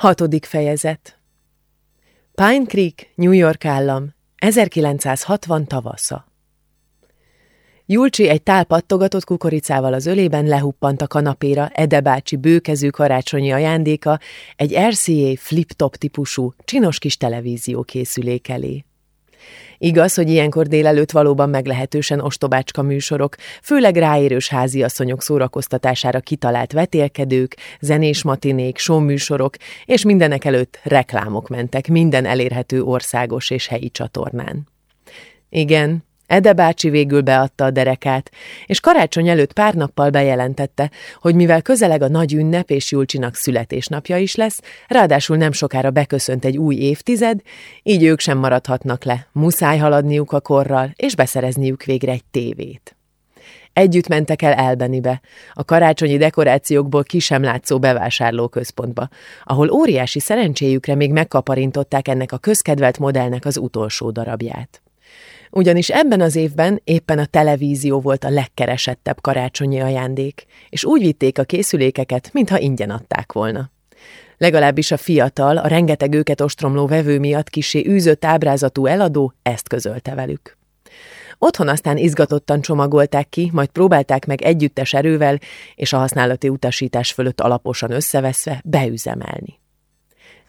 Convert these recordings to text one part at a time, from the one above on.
Hatodik fejezet Pine Creek, New York állam, 1960 tavasza. Julcsi egy tál pattogatott kukoricával az ölében lehuppant a kanapéra Ede bácsi bőkezű karácsonyi ajándéka egy RCA flip-top típusú, csinos kis televízió készülék elé. Igaz, hogy ilyenkor délelőtt valóban meglehetősen ostobácska műsorok, főleg ráérős háziasszonyok szórakoztatására kitalált vetélkedők, zenés matinék, showműsorok, és mindenek előtt reklámok mentek minden elérhető országos és helyi csatornán. Igen, Ede bácsi végül beadta a derekát, és karácsony előtt pár nappal bejelentette, hogy mivel közeleg a nagy ünnep és Julcsinak születésnapja is lesz, ráadásul nem sokára beköszönt egy új évtized, így ők sem maradhatnak le, muszáj haladniuk a korral, és beszerezniük végre egy tévét. Együtt mentek el Elbenibe, a karácsonyi dekorációkból ki sem látszó bevásárlóközpontba, ahol óriási szerencséjükre még megkaparintották ennek a közkedvelt modellnek az utolsó darabját ugyanis ebben az évben éppen a televízió volt a legkeresettebb karácsonyi ajándék, és úgy vitték a készülékeket, mintha ingyen adták volna. Legalábbis a fiatal, a rengeteg őket ostromló vevő miatt kisé űzött ábrázatú eladó ezt közölte velük. Otthon aztán izgatottan csomagolták ki, majd próbálták meg együttes erővel és a használati utasítás fölött alaposan összeveszve beüzemelni.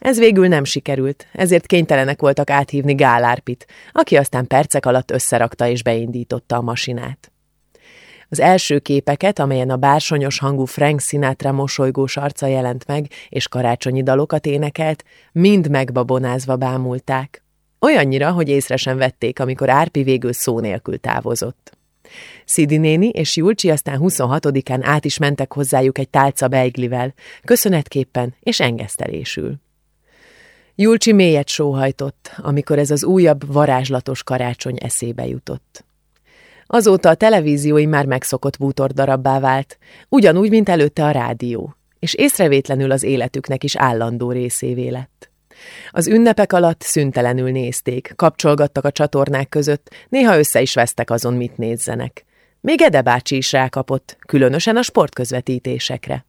Ez végül nem sikerült, ezért kénytelenek voltak áthívni Gálárpit, aki aztán percek alatt összerakta és beindította a masinát. Az első képeket, amelyen a bársonyos hangú Frank Sinatra mosolygós arca jelent meg, és karácsonyi dalokat énekelt, mind megbabonázva bámulták. Olyannyira, hogy észre sem vették, amikor Árpi végül szó nélkül távozott. Szidi néni és Julcsi aztán 26-án át is mentek hozzájuk egy tálca beiglivel, köszönetképpen és engesztelésül. Julcsi mélyet sóhajtott, amikor ez az újabb, varázslatos karácsony eszébe jutott. Azóta a televíziói már megszokott bútordarabbá vált, ugyanúgy, mint előtte a rádió, és észrevétlenül az életüknek is állandó részévé lett. Az ünnepek alatt szüntelenül nézték, kapcsolgattak a csatornák között, néha össze is vesztek azon, mit nézzenek. Még Ede bácsi is rákapott, különösen a sportközvetítésekre.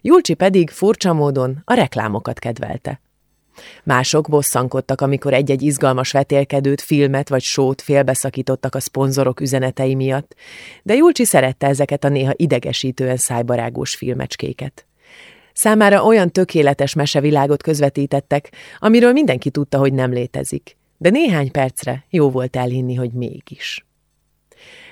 Julcsi pedig furcsa módon a reklámokat kedvelte. Mások bosszankodtak, amikor egy-egy izgalmas vetélkedőt, filmet vagy sót félbeszakítottak a szponzorok üzenetei miatt, de Julcsi szerette ezeket a néha idegesítően szájbarágós filmecskéket. Számára olyan tökéletes mesevilágot közvetítettek, amiről mindenki tudta, hogy nem létezik, de néhány percre jó volt elhinni, hogy mégis.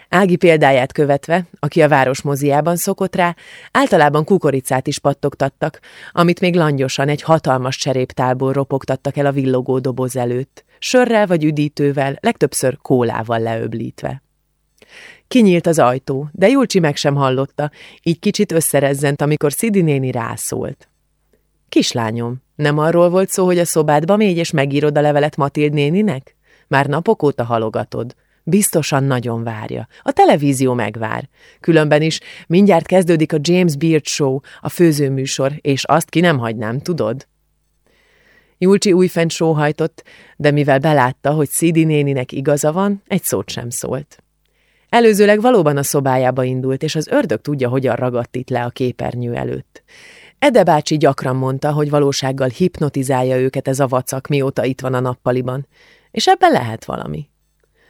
Ági példáját követve, aki a város moziában szokott rá, általában kukoricát is pattogtattak, amit még langyosan egy hatalmas cseréptálból ropogtattak el a villogó doboz előtt, sörrel vagy üdítővel, legtöbbször kólával leöblítve. Kinyílt az ajtó, de Julcsi meg sem hallotta, így kicsit összerezzent, amikor Szidi néni rászólt. Kislányom, nem arról volt szó, hogy a szobádba mégy és megírod a levelet Matild néninek? Már napok óta halogatod. Biztosan nagyon várja. A televízió megvár. Különben is mindjárt kezdődik a James Beard Show, a főzőműsor, és azt ki nem hagynám, tudod? Julcsi újfent sóhajtott, de mivel belátta, hogy Szidi néninek igaza van, egy szót sem szólt. Előzőleg valóban a szobájába indult, és az ördög tudja, hogyan ragadt itt le a képernyő előtt. Ede bácsi gyakran mondta, hogy valósággal hipnotizálja őket ez a vacak, mióta itt van a nappaliban, és ebben lehet valami.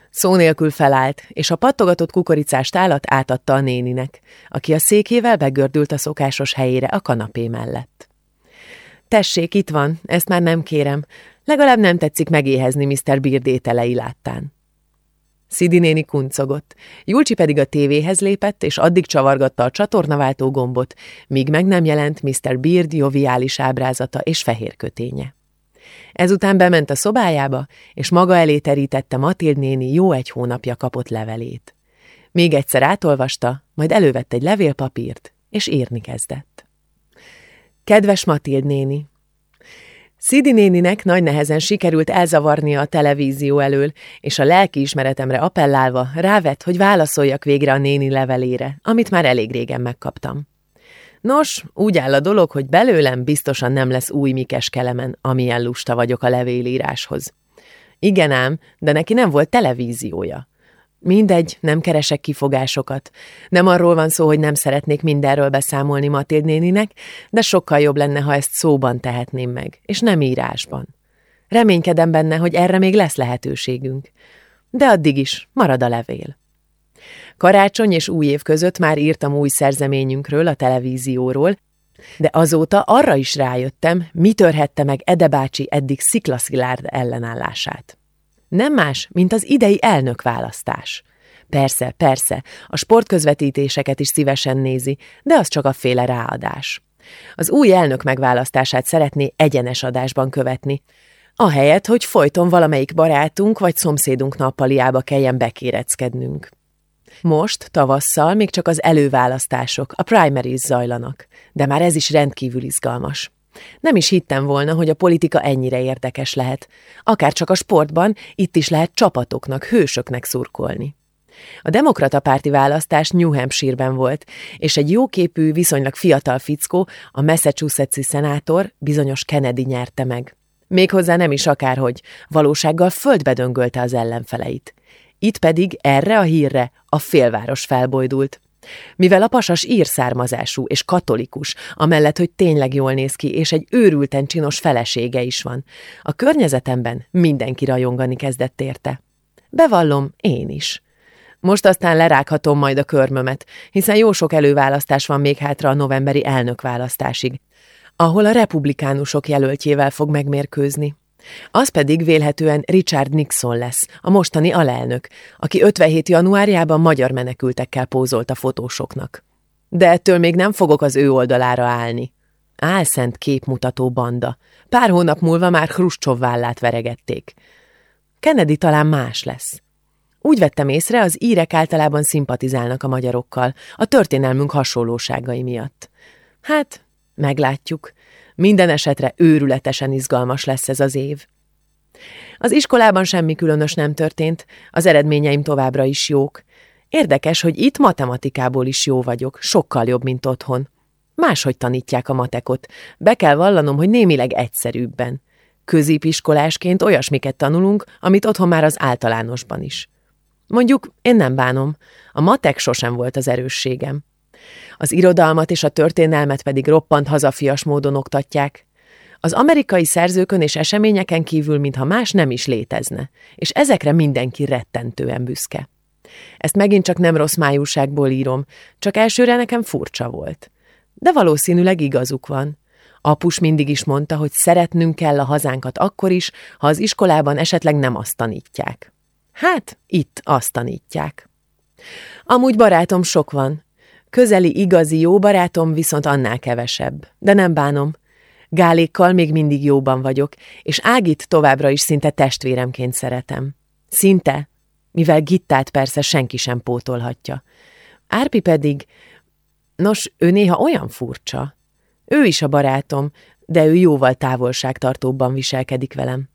Szó nélkül felállt, és a pattogatott kukoricás tálat átadta a néninek, aki a székével begördült a szokásos helyére a kanapé mellett. Tessék, itt van, ezt már nem kérem, legalább nem tetszik megéhezni Mr. Beard ételei láttán. Szidi néni kuncogott, Julcsi pedig a tévéhez lépett, és addig csavargatta a csatornaváltó gombot, míg meg nem jelent Mr. Beard joviális ábrázata és fehér köténye. Ezután bement a szobájába, és maga elé terítette Matild néni jó egy hónapja kapott levelét. Még egyszer átolvasta, majd elővett egy levélpapírt, és írni kezdett. Kedves Matild néni! Szidi néninek nagy nehezen sikerült elzavarnia a televízió elől, és a lelki ismeretemre appellálva rávett, hogy válaszoljak végre a néni levelére, amit már elég régen megkaptam. Nos, úgy áll a dolog, hogy belőlem biztosan nem lesz új Mikes kelemen, amilyen lusta vagyok a levélíráshoz. Igen ám, de neki nem volt televíziója. Mindegy, nem keresek kifogásokat. Nem arról van szó, hogy nem szeretnék mindenről beszámolni Matild néninek, de sokkal jobb lenne, ha ezt szóban tehetném meg, és nem írásban. Reménykedem benne, hogy erre még lesz lehetőségünk. De addig is marad a levél. Karácsony és új év között már írtam új szerzeményünkről, a televízióról, de azóta arra is rájöttem, mi törhette meg Ede bácsi eddig sziklaszilárd ellenállását. Nem más, mint az idei elnökválasztás. Persze, persze, a sportközvetítéseket is szívesen nézi, de az csak a féle ráadás. Az új elnök megválasztását szeretné egyenes adásban követni, ahelyett, hogy folyton valamelyik barátunk vagy szomszédunk nappaliába kelljen bekéreckednünk. Most, tavasszal még csak az előválasztások, a primaries zajlanak, de már ez is rendkívül izgalmas. Nem is hittem volna, hogy a politika ennyire érdekes lehet. Akár csak a sportban, itt is lehet csapatoknak, hősöknek szurkolni. A demokrata párti választás New Hampshire-ben volt, és egy jóképű, viszonylag fiatal fickó, a Massachusetts-i szenátor, bizonyos Kennedy nyerte meg. Méghozzá nem is akárhogy, valósággal földbe döngölte az ellenfeleit. Itt pedig erre a hírre a félváros felbojdult. Mivel a pasas ír származású és katolikus, amellett, hogy tényleg jól néz ki, és egy őrülten csinos felesége is van, a környezetemben mindenki rajongani kezdett érte. Bevallom, én is. Most aztán lerághatom majd a körmömet, hiszen jó sok előválasztás van még hátra a novemberi elnökválasztásig, ahol a republikánusok jelöltjével fog megmérkőzni. Az pedig vélhetően Richard Nixon lesz, a mostani alelnök, aki 57. januárjában magyar menekültekkel pózolt a fotósoknak. De ettől még nem fogok az ő oldalára állni. Álszent képmutató banda. Pár hónap múlva már Hruscsov vállát veregették. Kennedy talán más lesz. Úgy vettem észre, az írek általában szimpatizálnak a magyarokkal, a történelmünk hasonlóságai miatt. Hát, meglátjuk. Minden esetre őrületesen izgalmas lesz ez az év. Az iskolában semmi különös nem történt, az eredményeim továbbra is jók. Érdekes, hogy itt matematikából is jó vagyok, sokkal jobb, mint otthon. Máshogy tanítják a matekot. Be kell vallanom, hogy némileg egyszerűbben. Középiskolásként olyasmiket tanulunk, amit otthon már az általánosban is. Mondjuk én nem bánom, a matek sosem volt az erősségem. Az irodalmat és a történelmet pedig roppant hazafias módon oktatják. Az amerikai szerzőkön és eseményeken kívül, mintha más nem is létezne, és ezekre mindenki rettentően büszke. Ezt megint csak nem rossz májúságból írom, csak elsőre nekem furcsa volt. De valószínűleg igazuk van. Apus mindig is mondta, hogy szeretnünk kell a hazánkat akkor is, ha az iskolában esetleg nem azt tanítják. Hát, itt azt tanítják. Amúgy barátom sok van, Közeli, igazi jó barátom viszont annál kevesebb. De nem bánom. Gálékkal még mindig jóban vagyok, és Ágit továbbra is szinte testvéremként szeretem. Szinte, mivel Gittát persze senki sem pótolhatja. Árpi pedig, nos, ő néha olyan furcsa. Ő is a barátom, de ő jóval távolságtartóbban viselkedik velem.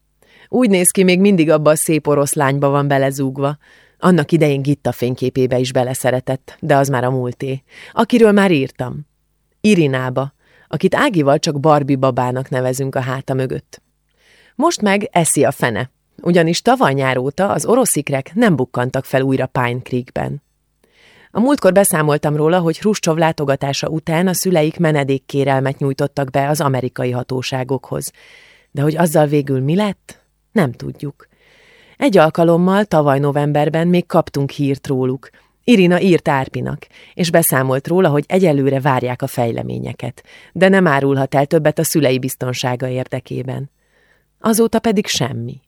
Úgy néz ki, még mindig abba a szép orosz lányba van belezúgva, annak idején Gitta fényképébe is beleszeretett, de az már a múlté, akiről már írtam. Irinába, akit Ágival csak Barbie babának nevezünk a háta mögött. Most meg eszi a fene, ugyanis tavaly nyár óta az oroszikrek nem bukkantak fel újra Pine Creekben. A múltkor beszámoltam róla, hogy Hruscsov látogatása után a szüleik menedékkérelmet nyújtottak be az amerikai hatóságokhoz. De hogy azzal végül mi lett, nem tudjuk. Egy alkalommal, tavaly novemberben még kaptunk hírt róluk. Irina írt Árpinak, és beszámolt róla, hogy egyelőre várják a fejleményeket, de nem árulhat el többet a szülei biztonsága érdekében. Azóta pedig semmi.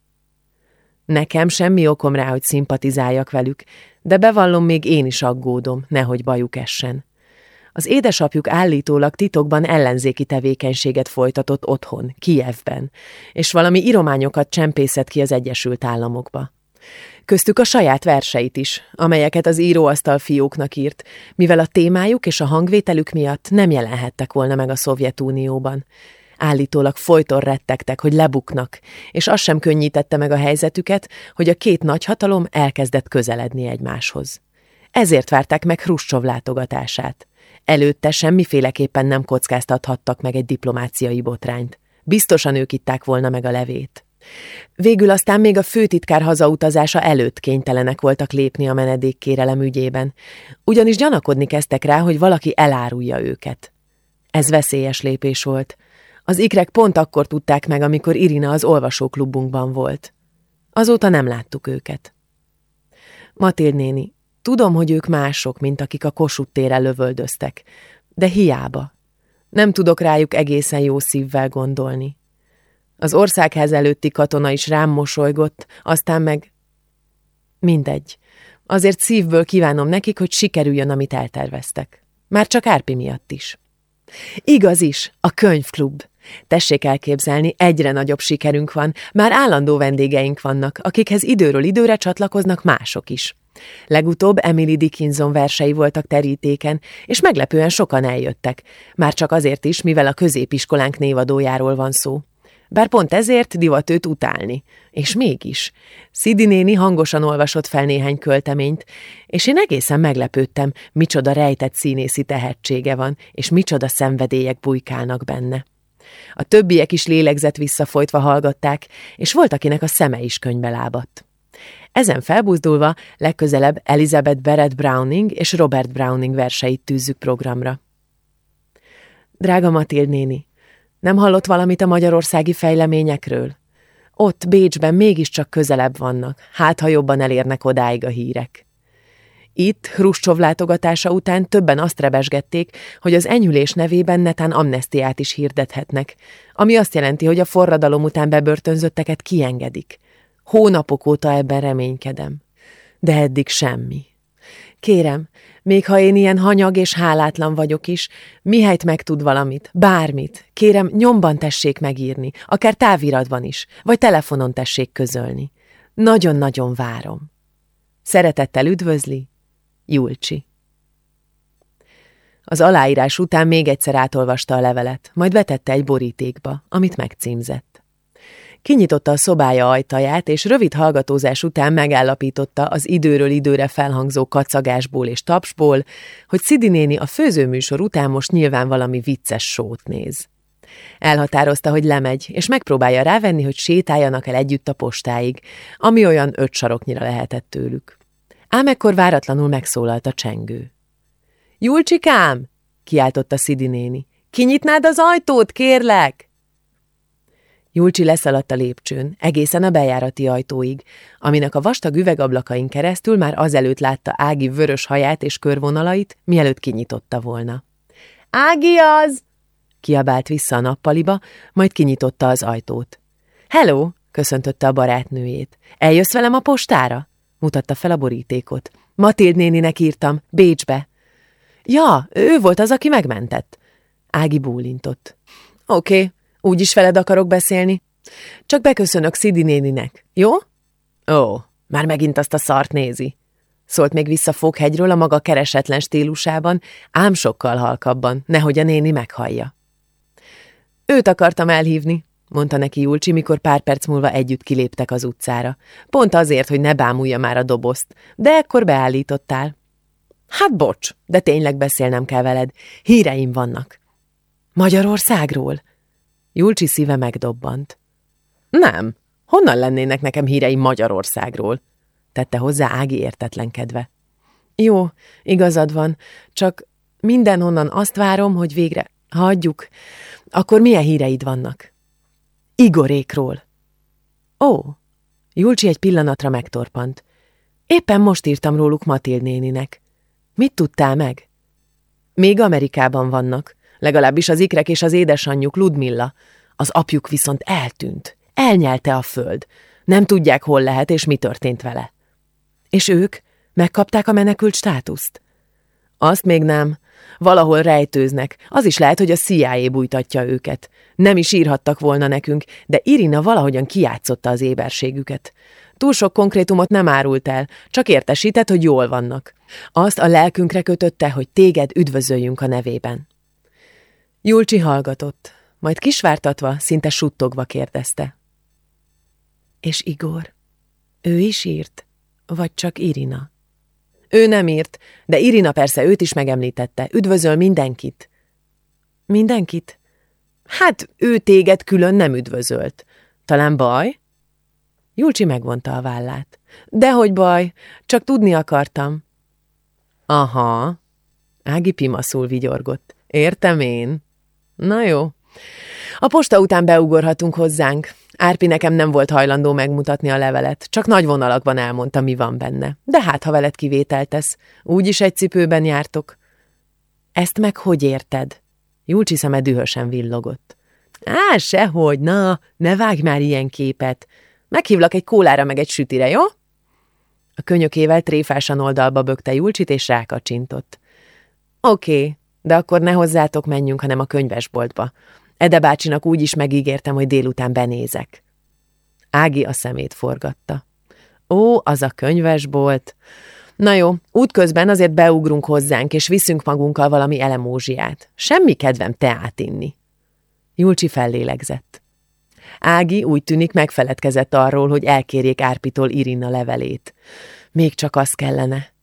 Nekem semmi okom rá, hogy szimpatizáljak velük, de bevallom, még én is aggódom, nehogy bajuk essen. Az édesapjuk állítólag titokban ellenzéki tevékenységet folytatott otthon, Kijevben, és valami irományokat csempészett ki az Egyesült Államokba. Köztük a saját verseit is, amelyeket az íróasztal fióknak írt, mivel a témájuk és a hangvételük miatt nem jelenhettek volna meg a Szovjetunióban. Állítólag folyton rettegtek, hogy lebuknak, és az sem könnyítette meg a helyzetüket, hogy a két nagyhatalom elkezdett közeledni egymáshoz. Ezért várták meg Hruscsov látogatását. Előtte semmiféleképpen nem kockáztathattak meg egy diplomáciai botrányt. Biztosan ők itták volna meg a levét. Végül aztán még a főtitkár hazautazása előtt kénytelenek voltak lépni a menedékkérelem ügyében, ugyanis gyanakodni kezdtek rá, hogy valaki elárulja őket. Ez veszélyes lépés volt. Az ikrek pont akkor tudták meg, amikor Irina az olvasóklubunkban volt. Azóta nem láttuk őket. Matild néni, tudom, hogy ők mások, mint akik a Kossuth téren lövöldöztek, de hiába. Nem tudok rájuk egészen jó szívvel gondolni. Az országház előtti katona is rám mosolygott, aztán meg... Mindegy. Azért szívből kívánom nekik, hogy sikerüljön, amit elterveztek. Már csak Árpi miatt is. Igaz is, a könyvklub. Tessék elképzelni, egyre nagyobb sikerünk van, már állandó vendégeink vannak, akikhez időről időre csatlakoznak mások is. Legutóbb Emily Dickinson versei voltak terítéken, és meglepően sokan eljöttek, már csak azért is, mivel a középiskolánk névadójáról van szó. Bár pont ezért divat őt utálni. És mégis. Szidi néni hangosan olvasott fel néhány költeményt, és én egészen meglepődtem, micsoda rejtett színészi tehetsége van, és micsoda szenvedélyek bujkálnak benne. A többiek is lélegzett visszafolytva hallgatták, és volt, akinek a szeme is könybe lábadt. Ezen felbuzdulva legközelebb Elizabeth Barrett Browning és Robert Browning verseit tűzzük programra. Drága Matild néni, nem hallott valamit a magyarországi fejleményekről? Ott, Bécsben mégiscsak közelebb vannak, hát ha jobban elérnek odáig a hírek. Itt, Hruscsov látogatása után többen azt rebesgették, hogy az enyhülés nevében netán amnestiát is hirdethetnek, ami azt jelenti, hogy a forradalom után bebörtönzötteket kiengedik. Hónapok óta ebben reménykedem. De eddig semmi. Kérem, még ha én ilyen hanyag és hálátlan vagyok is, mihelyt megtud valamit, bármit, kérem, nyomban tessék megírni, akár táviratban is, vagy telefonon tessék közölni. Nagyon-nagyon várom. Szeretettel üdvözli, Julcsi. Az aláírás után még egyszer átolvasta a levelet, majd vetette egy borítékba, amit megcímzett. Kinyitotta a szobája ajtaját, és rövid hallgatózás után megállapította az időről időre felhangzó kacagásból és tapsból, hogy Szidi néni a főzőműsor után most nyilván valami vicces sót néz. Elhatározta, hogy lemegy, és megpróbálja rávenni, hogy sétáljanak el együtt a postáig, ami olyan öt saroknyira lehetett tőlük. Ám ekkor váratlanul megszólalt a csengő. – Julcsikám! – kiáltotta Szidi néni. – Kinyitnád az ajtót, kérlek! Julcsi leszaladt a lépcsőn, egészen a bejárati ajtóig, aminek a vastag üvegablakain keresztül már azelőtt látta Ági vörös haját és körvonalait, mielőtt kinyitotta volna. – Ági az! – kiabált vissza a nappaliba, majd kinyitotta az ajtót. – Hello! – köszöntötte a barátnőjét. – Eljössz velem a postára? – mutatta fel a borítékot. – Matild néninek írtam, Bécsbe. – Ja, ő volt az, aki megmentett. Ági bólintott. – Oké, okay, úgy is veled akarok beszélni. Csak beköszönök Szidi néninek, jó? Ó, már megint azt a szart nézi. Szólt még vissza Foghegyről a maga keresetlen stílusában, ám sokkal halkabban, nehogy a néni meghallja. Őt akartam elhívni, mondta neki Julcsi, mikor pár perc múlva együtt kiléptek az utcára. Pont azért, hogy ne bámulja már a dobozt, de ekkor beállítottál. Hát bocs, de tényleg beszélnem kell veled. Híreim vannak. Magyarországról? Julcsi szíve megdobbant. Nem, honnan lennének nekem hírei Magyarországról? tette hozzá Ági értetlenkedve. Jó, igazad van, csak mindenhonnan azt várom, hogy végre hagyjuk. Akkor milyen híreid vannak? Igorékról. Ó, Julcsi egy pillanatra megtorpant. Éppen most írtam róluk Matild néninek. Mit tudtál meg? Még Amerikában vannak. Legalábbis az ikrek és az édesanyjuk Ludmilla. Az apjuk viszont eltűnt. Elnyelte a föld. Nem tudják, hol lehet és mi történt vele. És ők? Megkapták a menekült státuszt? Azt még nem. Valahol rejtőznek. Az is lehet, hogy a CIA bújtatja őket. Nem is írhattak volna nekünk, de Irina valahogyan kiátszotta az éberségüket. Túl sok konkrétumot nem árult el, csak értesített, hogy jól vannak. Azt a lelkünkre kötötte, hogy téged üdvözöljünk a nevében. Julcsi hallgatott, majd kisvártatva, szinte suttogva kérdezte. És Igor? Ő is írt? Vagy csak Irina? Ő nem írt, de Irina persze őt is megemlítette. Üdvözöl mindenkit. Mindenkit? Hát ő téged külön nem üdvözölt. Talán baj? Julcsi megvonta a vállát. Dehogy baj, csak tudni akartam. Aha, Ági pimaszul vigyorgott. Értem én. Na jó. A posta után beugorhatunk hozzánk. Árpi nekem nem volt hajlandó megmutatni a levelet, csak nagy vonalakban elmondta, mi van benne. De hát, ha veled kivételtesz, úgyis egy cipőben jártok. Ezt meg hogy érted? Júlcsi szeme dühösen villogott. Á, sehogy, na, ne vágj már ilyen képet. Meghívlak egy kólára meg egy sütire, jó? A könyökével tréfásan oldalba bökte Julcsit, és rákacsintott. Oké, okay, de akkor ne hozzátok menjünk, hanem a könyvesboltba. Ede bácsinak úgy is megígértem, hogy délután benézek. Ági a szemét forgatta. Ó, az a könyvesbolt. Na jó, útközben azért beugrunk hozzánk, és viszünk magunkkal valami elemózsiát. Semmi kedvem teát inni. Julcsi fellélegzett. Ági úgy tűnik megfeledkezett arról, hogy elkérjék Árpitól Irina levelét. Még csak az kellene.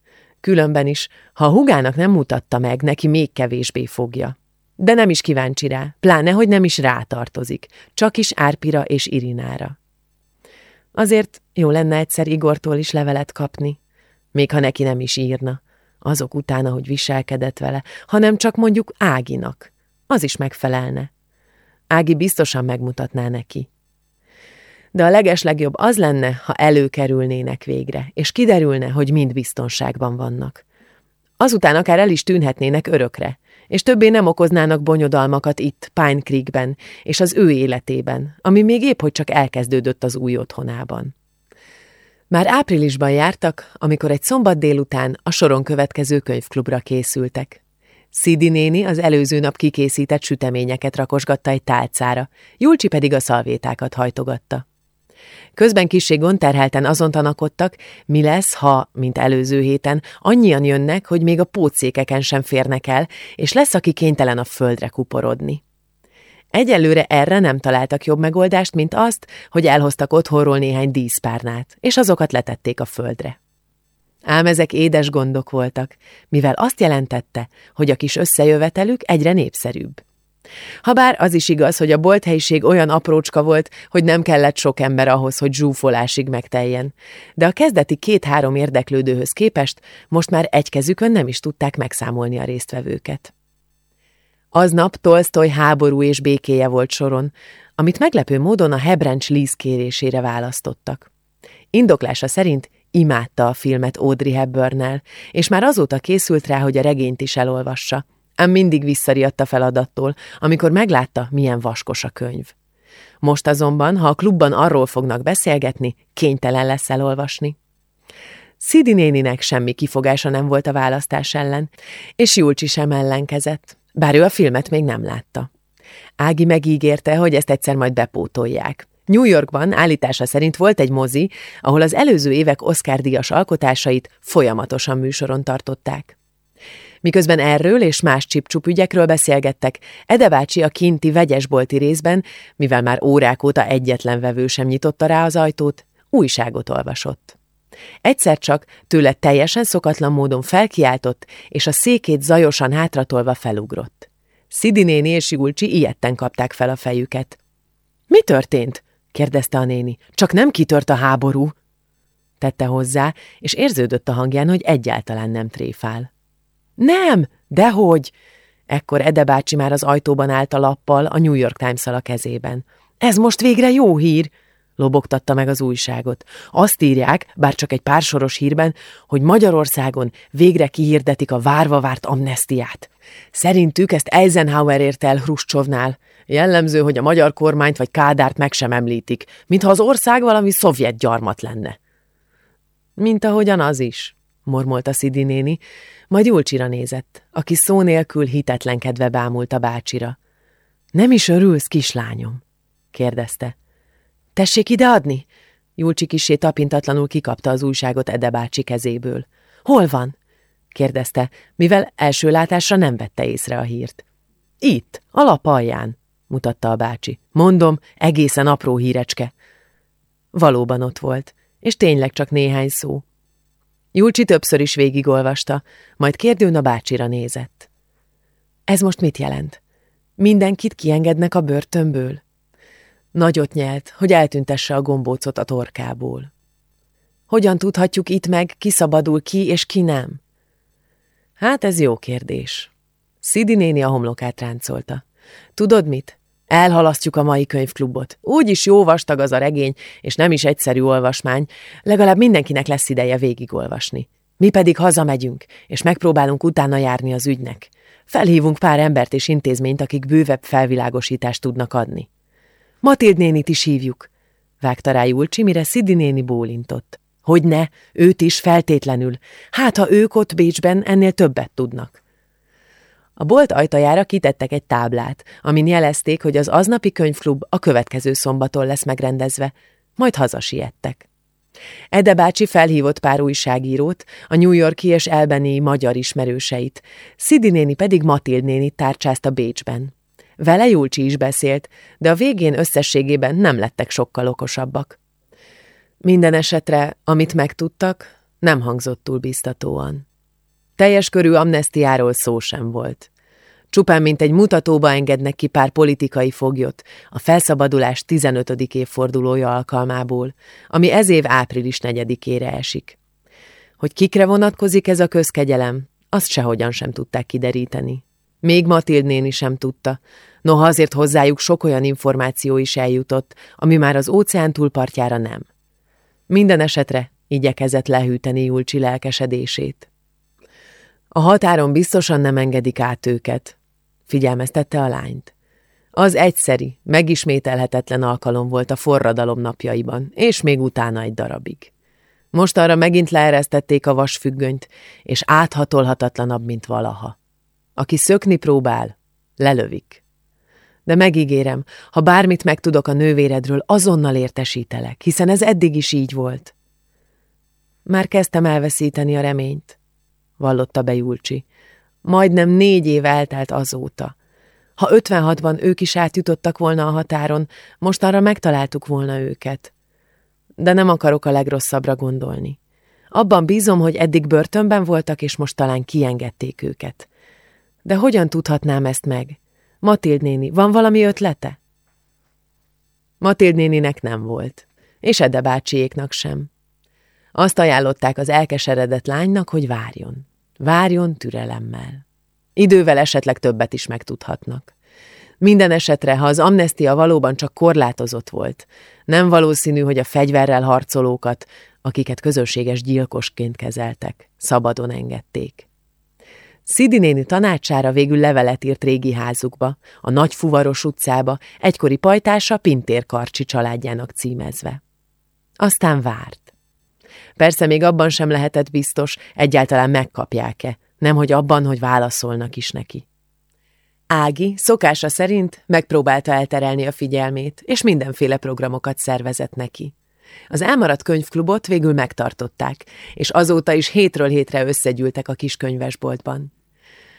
Különben is, ha a hugának nem mutatta meg, neki még kevésbé fogja. De nem is kíváncsi rá, pláne, hogy nem is rátartozik, csak is Árpira és Irinára. Azért jó lenne egyszer Igortól is levelet kapni, még ha neki nem is írna, azok utána, hogy viselkedett vele, hanem csak mondjuk Áginak. Az is megfelelne. Ági biztosan megmutatná neki. De a legeslegjobb az lenne, ha előkerülnének végre, és kiderülne, hogy mind biztonságban vannak. Azután akár el is tűnhetnének örökre, és többé nem okoznának bonyodalmakat itt, Pine Creekben, és az ő életében, ami még épp hogy csak elkezdődött az új otthonában. Már áprilisban jártak, amikor egy szombat délután a soron következő könyvklubra készültek. Szidi néni az előző nap kikészített süteményeket rakosgatta egy tálcára, Julcsi pedig a szalvétákat hajtogatta. Közben kissé gonterhelten azon tanakodtak, mi lesz, ha, mint előző héten, annyian jönnek, hogy még a pótszékeken sem férnek el, és lesz, aki kénytelen a földre kuporodni. Egyelőre erre nem találtak jobb megoldást, mint azt, hogy elhoztak otthonról néhány díszpárnát, és azokat letették a földre. Ám ezek édes gondok voltak, mivel azt jelentette, hogy a kis összejövetelük egyre népszerűbb. Habár az is igaz, hogy a bolthelyiség olyan aprócska volt, hogy nem kellett sok ember ahhoz, hogy zsúfolásig megteljen. De a kezdeti két-három érdeklődőhöz képest most már egy kezükön nem is tudták megszámolni a résztvevőket. Aznap Tolstoy háború és békéje volt soron, amit meglepő módon a Hebrencs Liz kérésére választottak. Indoklása szerint imádta a filmet Audrey Hepburnnel, és már azóta készült rá, hogy a regényt is elolvassa, ám mindig visszariadt a feladattól, amikor meglátta, milyen vaskos a könyv. Most azonban, ha a klubban arról fognak beszélgetni, kénytelen lesz elolvasni. Szidi néninek semmi kifogása nem volt a választás ellen, és Julcsi sem ellenkezett, bár ő a filmet még nem látta. Ági megígérte, hogy ezt egyszer majd bepótolják. New Yorkban állítása szerint volt egy mozi, ahol az előző évek Oscar-díjas alkotásait folyamatosan műsoron tartották. Miközben erről és más csipcsup ügyekről beszélgettek, Ede bácsi a kinti vegyesbolti részben, mivel már órák óta egyetlen vevő sem nyitotta rá az ajtót, újságot olvasott. Egyszer csak tőle teljesen szokatlan módon felkiáltott, és a székét zajosan hátratolva felugrott. Szidi néni és Julcsi ilyetten kapták fel a fejüket. – Mi történt? – kérdezte a néni. – Csak nem kitört a háború? Tette hozzá, és érződött a hangján, hogy egyáltalán nem tréfál. Nem, dehogy! Ekkor Ede bácsi már az ajtóban állt a lappal, a New York times a kezében. Ez most végre jó hír! lobogtatta meg az újságot. Azt írják, bár csak egy pár soros hírben, hogy Magyarországon végre kihirdetik a várva várt amnestiát. Szerintük ezt Eisenhower ért el Hruscsovnál. Jellemző, hogy a magyar kormányt vagy Kádárt meg sem említik, mintha az ország valami szovjet gyarmat lenne. Mint ahogyan az is, mormolta Szidi néni, majd Julcsira nézett, aki szó nélkül hitetlenkedve bámult a bácsira. Nem is örülsz, kislányom? kérdezte. Tessék ide adni? Julcsi kisé tapintatlanul kikapta az újságot Ede bácsi kezéből. Hol van? kérdezte, mivel első látásra nem vette észre a hírt. Itt, a lap alján, mutatta a bácsi. Mondom, egészen apró hírecske. Valóban ott volt, és tényleg csak néhány szó. Julcsi többször is végigolvasta, majd kérdőn a bácsira nézett. Ez most mit jelent? Mindenkit kiengednek a börtönből? Nagyot nyelt, hogy eltüntesse a gombócot a torkából. Hogyan tudhatjuk itt meg, ki szabadul ki és ki nem? Hát ez jó kérdés. Szidi néni a homlokát ráncolta. Tudod mit? Elhalasztjuk a mai könyvklubot. Úgyis jó vastag az a regény, és nem is egyszerű olvasmány, legalább mindenkinek lesz ideje végigolvasni. Mi pedig hazamegyünk, és megpróbálunk utána járni az ügynek. Felhívunk pár embert és intézményt, akik bővebb felvilágosítást tudnak adni. Matild nénit is hívjuk, vágta rá Julcsi, mire Szidi néni bólintott. Hogy ne, őt is feltétlenül. Hát, ha ők ott Bécsben ennél többet tudnak. A bolt ajtajára kitettek egy táblát, amin jelezték, hogy az aznapi könyvklub a következő szombaton lesz megrendezve, majd hazasiettek. Ede bácsi felhívott pár újságírót, a New Yorki és elbeni magyar ismerőseit, Szidi néni pedig Matild néni tárcsázta Bécsben. Vele Julcsi is beszélt, de a végén összességében nem lettek sokkal okosabbak. Minden esetre, amit megtudtak, nem hangzott túl biztatóan. Teljes körű amnestiáról szó sem volt. Csupán mint egy mutatóba engednek ki pár politikai foglyot a felszabadulás 15. évfordulója alkalmából, ami ez év április 4-ére esik. Hogy kikre vonatkozik ez a közkegyelem, azt sehogyan sem tudták kideríteni. Még Matild néni sem tudta, noha azért hozzájuk sok olyan információ is eljutott, ami már az óceán túlpartjára nem. Minden esetre igyekezett lehűteni Julcsi lelkesedését. A határon biztosan nem engedik át őket, figyelmeztette a lányt. Az egyszeri, megismételhetetlen alkalom volt a forradalom napjaiban, és még utána egy darabig. Most arra megint leeresztették a vasfüggönyt, és áthatolhatatlanabb, mint valaha. Aki szökni próbál, lelövik. De megígérem, ha bármit megtudok a nővéredről, azonnal értesítelek, hiszen ez eddig is így volt. Már kezdtem elveszíteni a reményt, vallotta be Julcsi. Majdnem négy év eltelt azóta. Ha 56-ban ők is átjutottak volna a határon, most arra megtaláltuk volna őket. De nem akarok a legrosszabbra gondolni. Abban bízom, hogy eddig börtönben voltak, és most talán kiengedték őket. De hogyan tudhatnám ezt meg? Matild néni, van valami ötlete? Matild néninek nem volt, és Ede bácsiéknak sem. Azt ajánlották az elkeseredett lánynak, hogy várjon. Várjon türelemmel. Idővel esetleg többet is megtudhatnak. Minden esetre, ha az amnestia valóban csak korlátozott volt, nem valószínű, hogy a fegyverrel harcolókat, akiket közönséges gyilkosként kezeltek, szabadon engedték. Szidi néni tanácsára végül levelet írt régi házukba, a nagy fuvaros utcába, egykori pajtása Pintér Karcsi családjának címezve. Aztán várt. Persze még abban sem lehetett biztos, egyáltalán megkapják-e, nemhogy abban, hogy válaszolnak is neki. Ági szokása szerint megpróbálta elterelni a figyelmét, és mindenféle programokat szervezett neki. Az elmaradt könyvklubot végül megtartották, és azóta is hétről hétre összegyűltek a kis könyvesboltban.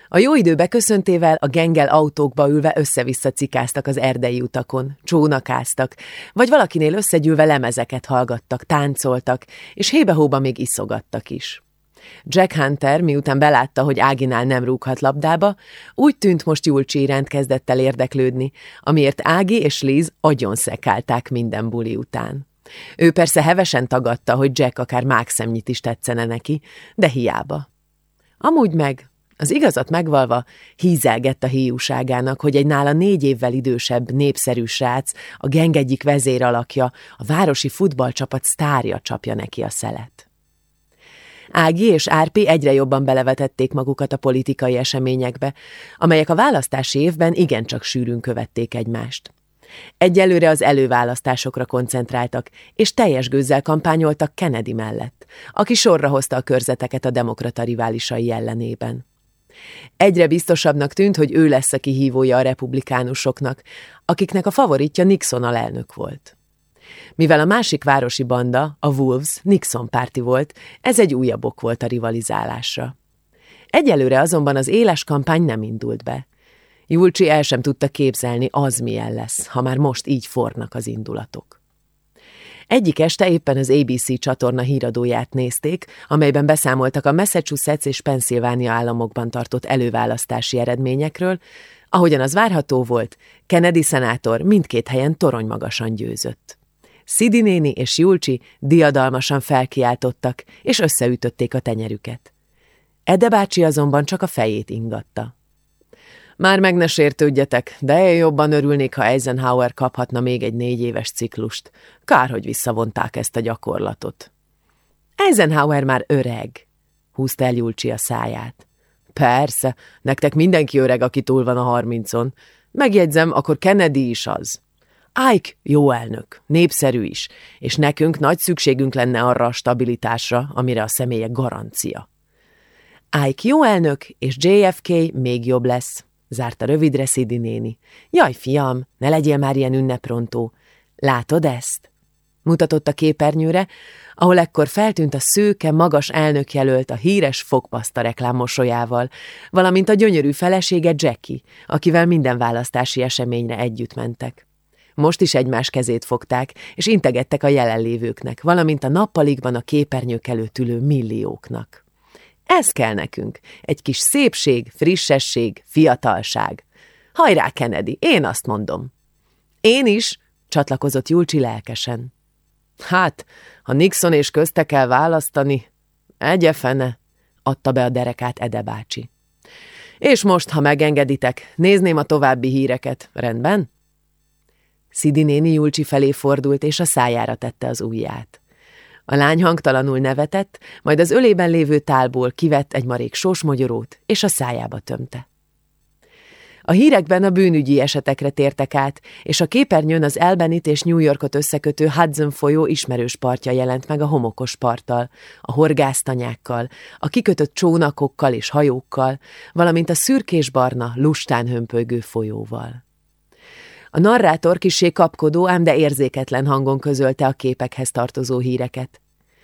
A jó idő beköszöntével a gengel autókba ülve össze-vissza cikáztak az erdei utakon, csónakáztak, vagy valakinél összegyűlve lemezeket hallgattak, táncoltak, és hébe-hóba még iszogattak is. Jack Hunter, miután belátta, hogy Áginál nem rúghat labdába, úgy tűnt most Julcsi iránt kezdett el érdeklődni, amiért Ági és Liz agyon szekálták minden buli után. Ő persze hevesen tagadta, hogy Jack akár mákszemnyit is tetszene neki, de hiába. Amúgy meg az igazat megvalva hízelgett a híjúságának, hogy egy nála négy évvel idősebb, népszerű srác, a geng egyik vezéralakja, a városi futballcsapat sztárja csapja neki a szelet. Ági és Árpi egyre jobban belevetették magukat a politikai eseményekbe, amelyek a választási évben igencsak sűrűn követték egymást. Egyelőre az előválasztásokra koncentráltak, és teljes gőzzel kampányoltak Kennedy mellett, aki sorra hozta a körzeteket a demokrata riválisai ellenében. Egyre biztosabbnak tűnt, hogy ő lesz a kihívója a republikánusoknak, akiknek a favoritja Nixon alelnök volt. Mivel a másik városi banda, a Wolves, Nixon párti volt, ez egy újabb ok volt a rivalizálásra. Egyelőre azonban az éles kampány nem indult be. Julcsi el sem tudta képzelni, az milyen lesz, ha már most így fornak az indulatok. Egyik este éppen az ABC csatorna híradóját nézték, amelyben beszámoltak a Massachusetts és Pennsylvania államokban tartott előválasztási eredményekről, Ahogyan az várható volt, Kennedy szenátor mindkét helyen torony magasan győzött. Szidi néni és Julcsi diadalmasan felkiáltottak, és összeütötték a tenyerüket. Ede bácsi azonban csak a fejét ingatta. Már meg ne sértődjetek, de én jobban örülnék, ha Eisenhower kaphatna még egy négy éves ciklust. Kár, hogy visszavonták ezt a gyakorlatot. Eisenhower már öreg, húzta el Julcsi a száját. Persze, nektek mindenki öreg, aki túl van a harmincon. Megjegyzem, akkor Kennedy is az. Ike jó elnök, népszerű is, és nekünk nagy szükségünk lenne arra a stabilitásra, amire a személye garancia. Ike jó elnök, és JFK még jobb lesz, zárta rövidre Szidi néni. Jaj, fiam, ne legyél már ilyen ünneprontó. Látod ezt? Mutatott a képernyőre, ahol ekkor feltűnt a szőke, magas elnökjelölt a híres fogpaszta reklám mosolyával, valamint a gyönyörű felesége Jackie, akivel minden választási eseményre együtt mentek. Most is egymás kezét fogták, és integettek a jelenlévőknek, valamint a nappalikban a képernyők előtt ülő millióknak. Ez kell nekünk, egy kis szépség, frissesség, fiatalság. Hajrá, Kennedy, én azt mondom. Én is, csatlakozott Julcsi lelkesen. Hát, ha Nixon és közte kell választani, egye fene, adta be a derekát Ede bácsi. És most, ha megengeditek, nézném a további híreket, rendben? Szidi néni Julcsi felé fordult, és a szájára tette az ujját. A lány hangtalanul nevetett, majd az ölében lévő tálból kivett egy marék sósmogyorót, és a szájába tömte. A hírekben a bűnügyi esetekre tértek át, és a képernyőn az Elbenit és New Yorkot összekötő Hudson folyó ismerős partja jelent meg a homokos parttal, a horgásztanyákkal, a kikötött csónakokkal és hajókkal, valamint a szürkés-barna, lustán hömpölygő folyóval. A narrátor kisé kapkodó, ám de érzéketlen hangon közölte a képekhez tartozó híreket.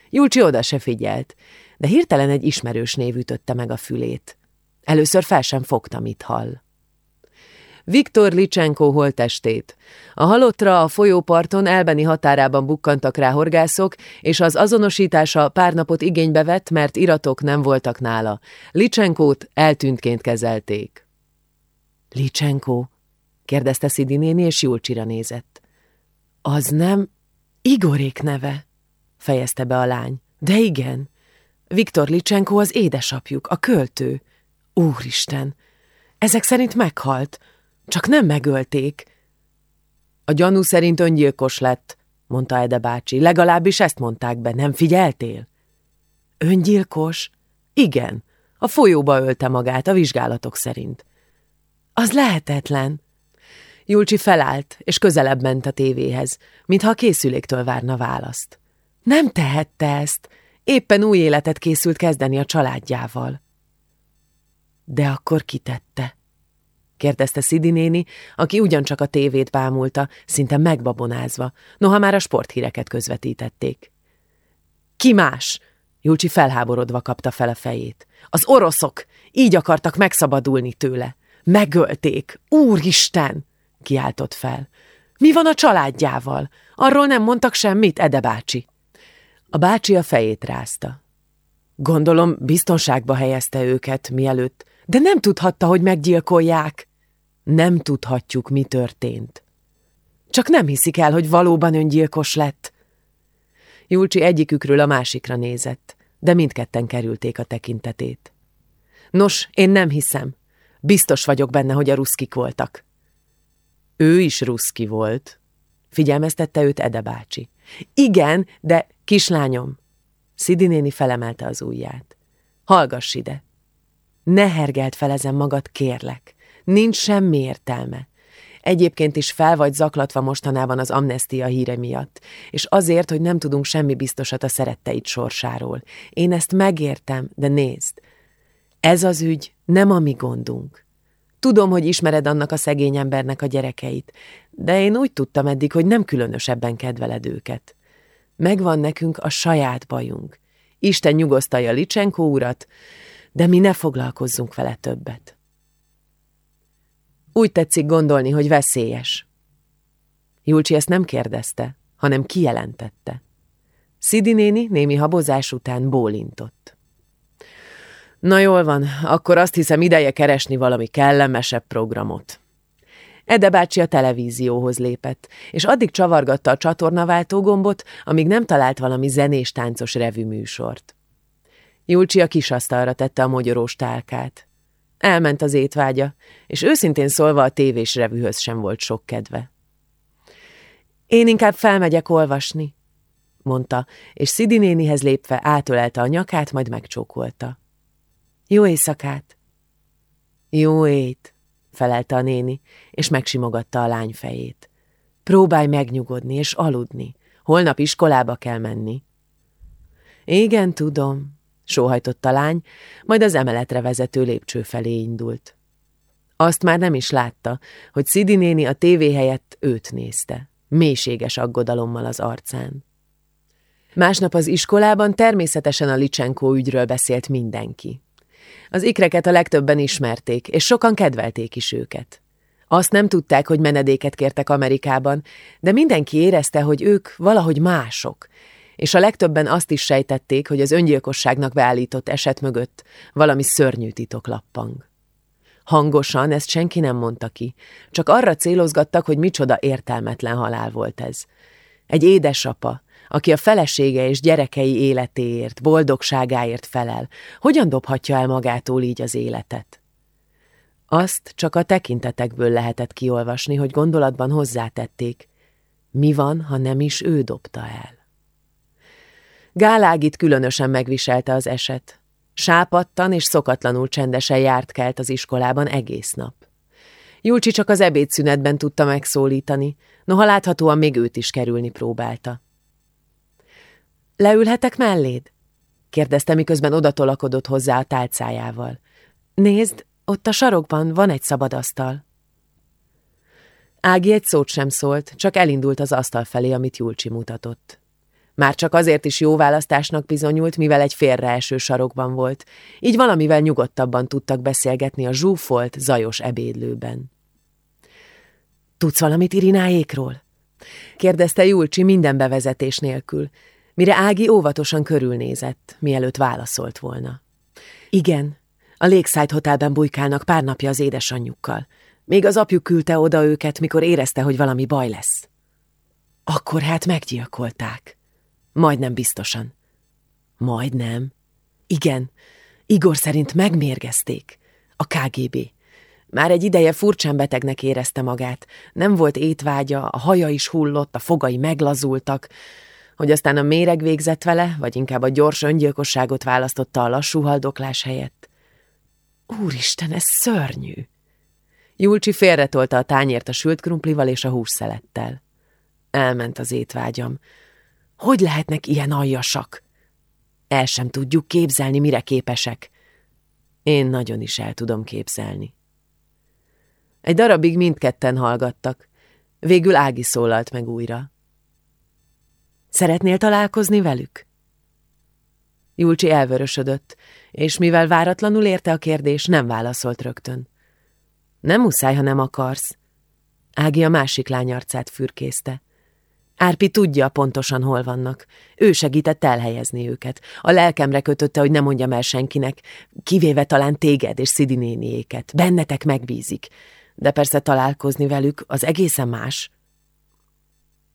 Julcsi oda se figyelt, de hirtelen egy ismerős név ütötte meg a fülét. Először fel sem fogta, mit hall. Viktor Licsenko holtestét. A halottra a folyóparton elbeni határában bukkantak rá horgászok, és az azonosítása pár napot igénybe vett, mert iratok nem voltak nála. Licsenkót eltűntként kezelték. Licsenko? Kérdezte Szidi néni, és Julcsira nézett. Az nem Igorék neve, fejezte be a lány. De igen, Viktor Licsenko az édesapjuk, a költő. Úristen, ezek szerint meghalt, csak nem megölték. A gyanú szerint öngyilkos lett, mondta Ede bácsi. Legalábbis ezt mondták be, nem figyeltél? Öngyilkos? Igen, a folyóba ölte magát a vizsgálatok szerint. Az lehetetlen. Julcsi felállt, és közelebb ment a tévéhez, mintha a készüléktől várna választ. Nem tehette ezt, éppen új életet készült kezdeni a családjával. De akkor kitette kérdezte Szidi néni, aki ugyancsak a tévét bámulta, szinte megbabonázva, noha már a sporthíreket közvetítették. Ki más? Julcsi felháborodva kapta fel a fejét. Az oroszok! Így akartak megszabadulni tőle. Megölték! Úristen! Kiáltott fel. Mi van a családjával? Arról nem mondtak semmit, Ede bácsi. A bácsi a fejét rázta. Gondolom, biztonságba helyezte őket, mielőtt, de nem tudhatta, hogy meggyilkolják. Nem tudhatjuk, mi történt. Csak nem hiszik el, hogy valóban öngyilkos lett. Julcsi egyikükről a másikra nézett, de mindketten kerülték a tekintetét. Nos, én nem hiszem. Biztos vagyok benne, hogy a ruszkik voltak. Ő is ruszki volt, figyelmeztette őt Ede bácsi. Igen, de kislányom. Szidi néni felemelte az ujját. Hallgass ide. Ne hergelt fel ezen magad, kérlek. Nincs semmi értelme. Egyébként is fel vagy zaklatva mostanában az amnestia híre miatt, és azért, hogy nem tudunk semmi biztosat a szeretteid sorsáról. Én ezt megértem, de nézd, ez az ügy nem a mi gondunk. Tudom, hogy ismered annak a szegény embernek a gyerekeit, de én úgy tudtam eddig, hogy nem különösebben kedveled őket. Megvan nekünk a saját bajunk. Isten nyugosztalja Licsenko urat, de mi ne foglalkozzunk vele többet. Úgy tetszik gondolni, hogy veszélyes. Julcsi ezt nem kérdezte, hanem kijelentette. Szidi némi habozás után bólintott. Na jól van, akkor azt hiszem ideje keresni valami kellemesebb programot. Ede bácsi a televízióhoz lépett, és addig csavargatta a csatornaváltó gombot, amíg nem talált valami zenés-táncos revű műsort. Julcsi a kisasztalra tette a mogyorós tálkát. Elment az étvágya, és őszintén szólva a tévés revűhöz sem volt sok kedve. Én inkább felmegyek olvasni, mondta, és Szidi lépve átölelte a nyakát, majd megcsókolta. Jó éjszakát! Jó ét, felelte a néni, és megsimogatta a lány fejét. Próbálj megnyugodni és aludni. Holnap iskolába kell menni. Igen, tudom, sóhajtott a lány, majd az emeletre vezető lépcső felé indult. Azt már nem is látta, hogy Szidi néni a tévé helyett őt nézte, mélységes aggodalommal az arcán. Másnap az iskolában természetesen a Licsenkó ügyről beszélt mindenki. Az ikreket a legtöbben ismerték, és sokan kedvelték is őket. Azt nem tudták, hogy menedéket kértek Amerikában, de mindenki érezte, hogy ők valahogy mások, és a legtöbben azt is sejtették, hogy az öngyilkosságnak beállított eset mögött valami szörnyű titok lappang. Hangosan ezt senki nem mondta ki, csak arra célozgattak, hogy micsoda értelmetlen halál volt ez. Egy édesapa, aki a felesége és gyerekei életéért, boldogságáért felel, hogyan dobhatja el magától így az életet? Azt csak a tekintetekből lehetett kiolvasni, hogy gondolatban hozzátették. Mi van, ha nem is ő dobta el? Gálágit különösen megviselte az eset. Sápattan és szokatlanul csendesen járt kelt az iskolában egész nap. Julcsi csak az ebédszünetben tudta megszólítani, noha láthatóan még őt is kerülni próbálta. Leülhetek melléd? kérdezte, miközben odatolakodott hozzá a tálcájával. Nézd, ott a sarokban van egy szabad asztal. Ági egy szót sem szólt, csak elindult az asztal felé, amit Julcsi mutatott. Már csak azért is jó választásnak bizonyult, mivel egy félreeső sarokban volt, így valamivel nyugodtabban tudtak beszélgetni a zsúfolt, zajos ebédlőben. Tudsz valamit Irináékról? kérdezte Julcsi minden bevezetés nélkül, mire Ági óvatosan körülnézett, mielőtt válaszolt volna. Igen, a Lakeside Hotelben bujkálnak pár napja az édesanyjukkal. Még az apjuk küldte oda őket, mikor érezte, hogy valami baj lesz. Akkor hát meggyilkolták. Majdnem biztosan. Majdnem. Igen, Igor szerint megmérgezték. A KGB. Már egy ideje furcsán betegnek érezte magát. Nem volt étvágya, a haja is hullott, a fogai meglazultak, hogy aztán a méreg végzett vele, vagy inkább a gyors öngyilkosságot választotta a lassú haldoklás helyett. Úristen, ez szörnyű! Julcsi félretolta a tányért a sült krumplival és a hússzelettel. Elment az étvágyam. Hogy lehetnek ilyen aljasak? El sem tudjuk képzelni, mire képesek. Én nagyon is el tudom képzelni. Egy darabig mindketten hallgattak. Végül Ági szólalt meg újra. Szeretnél találkozni velük? Julcsi elvörösödött, és mivel váratlanul érte a kérdés, nem válaszolt rögtön. Nem muszáj, ha nem akarsz. Ági a másik lány arcát fürkészte. Árpi tudja pontosan hol vannak. Ő segített elhelyezni őket. A lelkemre kötötte, hogy ne mondjam el senkinek, kivéve talán téged és Szidi néniéket. Bennetek megbízik. De persze találkozni velük az egészen más.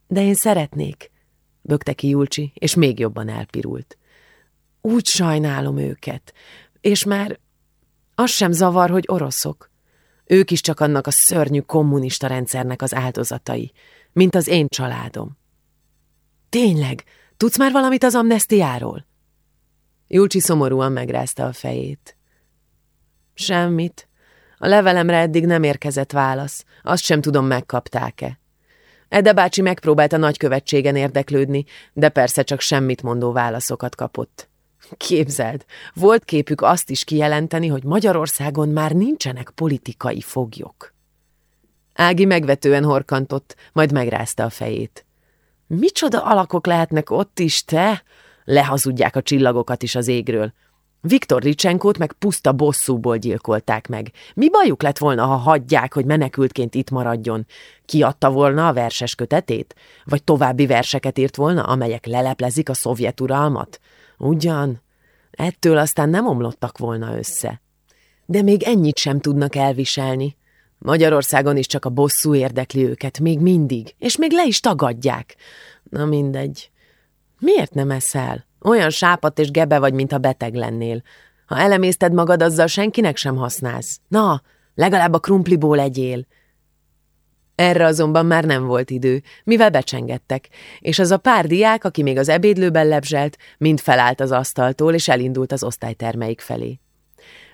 De én szeretnék, bökte ki Julcsi, és még jobban elpirult. Úgy sajnálom őket, és már az sem zavar, hogy oroszok. Ők is csak annak a szörnyű kommunista rendszernek az áldozatai, mint az én családom. Tényleg, tudsz már valamit az amnestiáról? Julcsi szomorúan megrázta a fejét. Semmit. A levelemre eddig nem érkezett válasz. Azt sem tudom, megkapták-e. Ede bácsi megpróbált a nagykövetségen érdeklődni, de persze csak semmit mondó válaszokat kapott. Képzeld, volt képük azt is kijelenteni, hogy Magyarországon már nincsenek politikai foglyok. Ági megvetően horkantott, majd megrázta a fejét. Micsoda alakok lehetnek ott is, te? Lehazudják a csillagokat is az égről. Viktor Ricsenkót meg puszta bosszúból gyilkolták meg. Mi bajuk lett volna, ha hagyják, hogy menekültként itt maradjon? Kiadta volna a verses kötetét? Vagy további verseket írt volna, amelyek leleplezik a szovjet uralmat? Ugyan? Ettől aztán nem omlottak volna össze. De még ennyit sem tudnak elviselni. Magyarországon is csak a bosszú érdekli őket, még mindig, és még le is tagadják. Na mindegy. Miért nem eszel? Olyan sápat és gebe vagy, mint a beteg lennél. Ha elemészted magad, azzal senkinek sem használsz. Na, legalább a krumpliból egyél. Erre azonban már nem volt idő, mivel becsengettek, és az a pár diák, aki még az ebédlőben lebzselt, mind felállt az asztaltól, és elindult az osztálytermeik felé.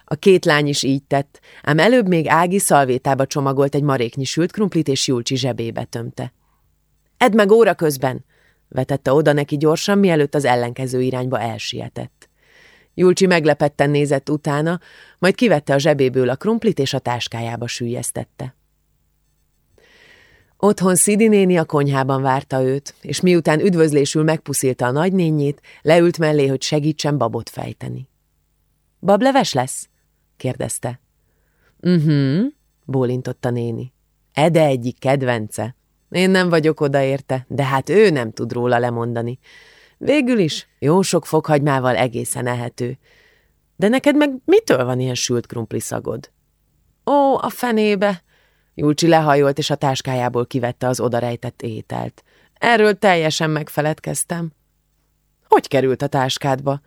A két lány is így tett, ám előbb még Ági szalvétába csomagolt egy maréknyi sült krumplit, és Julcsi zsebébe tömte. Edd meg óra közben! Vetette oda neki gyorsan, mielőtt az ellenkező irányba elsietett. Julcsi meglepetten nézett utána, majd kivette a zsebéből a krumplit, és a táskájába sűjesztette. Otthon Szidi néni a konyhában várta őt, és miután üdvözlésül megpuszilta a nagynényét, leült mellé, hogy segítsen babot fejteni. Bableves lesz? kérdezte. Mhm, a néni. Ede egyik kedvence. Én nem vagyok oda érte, de hát ő nem tud róla lemondani. Végül is jó sok fokhagymával egészen ehető. De neked meg mitől van ilyen sült krumpli szagod? Ó, a fenébe! Julcsi lehajolt, és a táskájából kivette az odarejtett ételt. Erről teljesen megfeledkeztem. Hogy került a táskádba?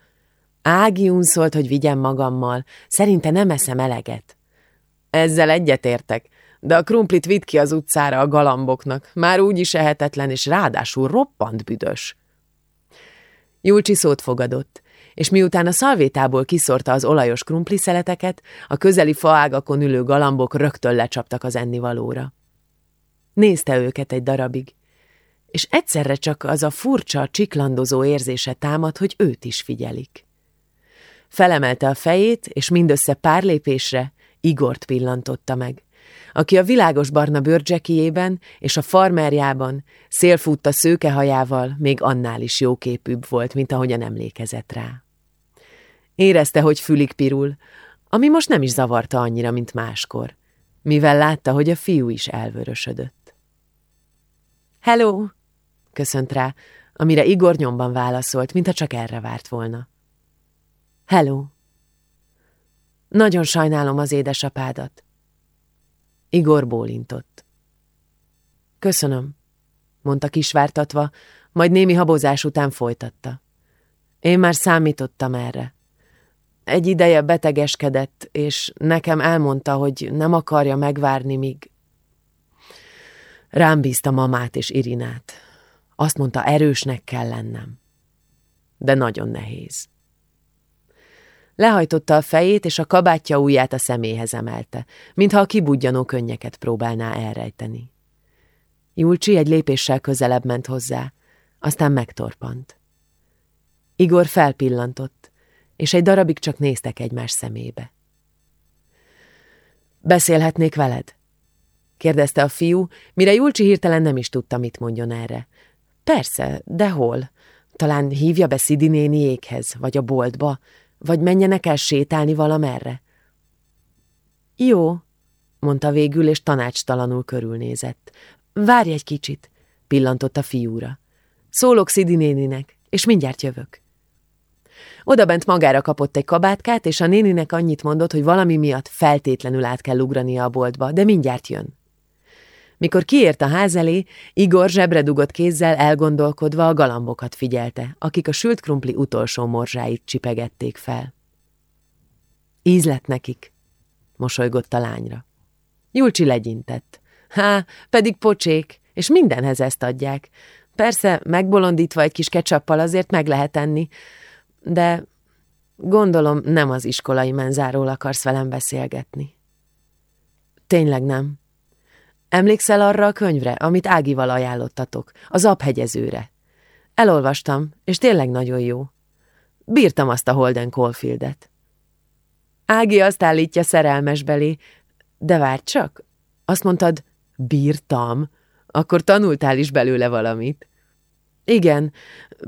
Ági unszolt, hogy vigyem magammal. Szerinte nem eszem eleget. Ezzel egyetértek, de a krumplit vitt ki az utcára a galamboknak. Már úgy is ehetetlen, és ráadásul roppant büdös. Julcsi szót fogadott, és miután a szalvétából kiszorta az olajos szeleteket, a közeli faágakon ülő galambok rögtön lecsaptak az ennivalóra. Nézte őket egy darabig, és egyszerre csak az a furcsa, csiklandozó érzése támad, hogy őt is figyelik. Felemelte a fejét, és mindössze pár lépésre Igort pillantotta meg, aki a világos barna bőrcsekijében és a farmerjában, szélfutta szőkehajával még annál is jóképűbb volt, mint ahogyan emlékezett rá. Érezte, hogy fülig pirul, ami most nem is zavarta annyira, mint máskor, mivel látta, hogy a fiú is elvörösödött. Hello! köszönt rá, amire Igor nyomban válaszolt, mintha csak erre várt volna. Hello! Nagyon sajnálom az édesapádat. Igor bólintott. Köszönöm, mondta kisvártatva, majd némi habozás után folytatta. Én már számítottam erre. Egy ideje betegeskedett, és nekem elmondta, hogy nem akarja megvárni, míg... Rám bízta mamát és Irinát. Azt mondta, erősnek kell lennem. De nagyon nehéz. Lehajtotta a fejét, és a kabátja ujját a szeméhez emelte, mintha a kibudjanó könnyeket próbálná elrejteni. Julcsi egy lépéssel közelebb ment hozzá, aztán megtorpant. Igor felpillantott, és egy darabig csak néztek egymás szemébe. Beszélhetnék veled? kérdezte a fiú, mire Julcsi hirtelen nem is tudta, mit mondjon erre. Persze, de hol? Talán hívja be Szidi néniékhez, vagy a boltba, vagy menjenek el sétálni valamerre? Jó, mondta végül, és tanácstalanul körülnézett. Várj egy kicsit, pillantott a fiúra. Szólok Szidi néninek, és mindjárt jövök. Odabent magára kapott egy kabátkát, és a néninek annyit mondott, hogy valami miatt feltétlenül át kell ugrania a boltba, de mindjárt jön. Mikor kiért a ház elé, Igor zsebre dugott kézzel elgondolkodva a galambokat figyelte, akik a sült krumpli utolsó morzsáit csipegették fel. Íz lett nekik, mosolygott a lányra. Julcsi legyintett. Há, pedig pocsék, és mindenhez ezt adják. Persze, megbolondítva egy kis kecsappal azért meg lehet enni, de gondolom nem az iskolai menzáról akarsz velem beszélgetni. Tényleg nem. Emlékszel arra a könyvre, amit Ágival ajánlottatok, az abhegyezőre? Elolvastam, és tényleg nagyon jó. Bírtam azt a Holden Caulfieldet. Ági azt állítja szerelmes belé, de várj csak, azt mondtad, bírtam, akkor tanultál is belőle valamit. Igen,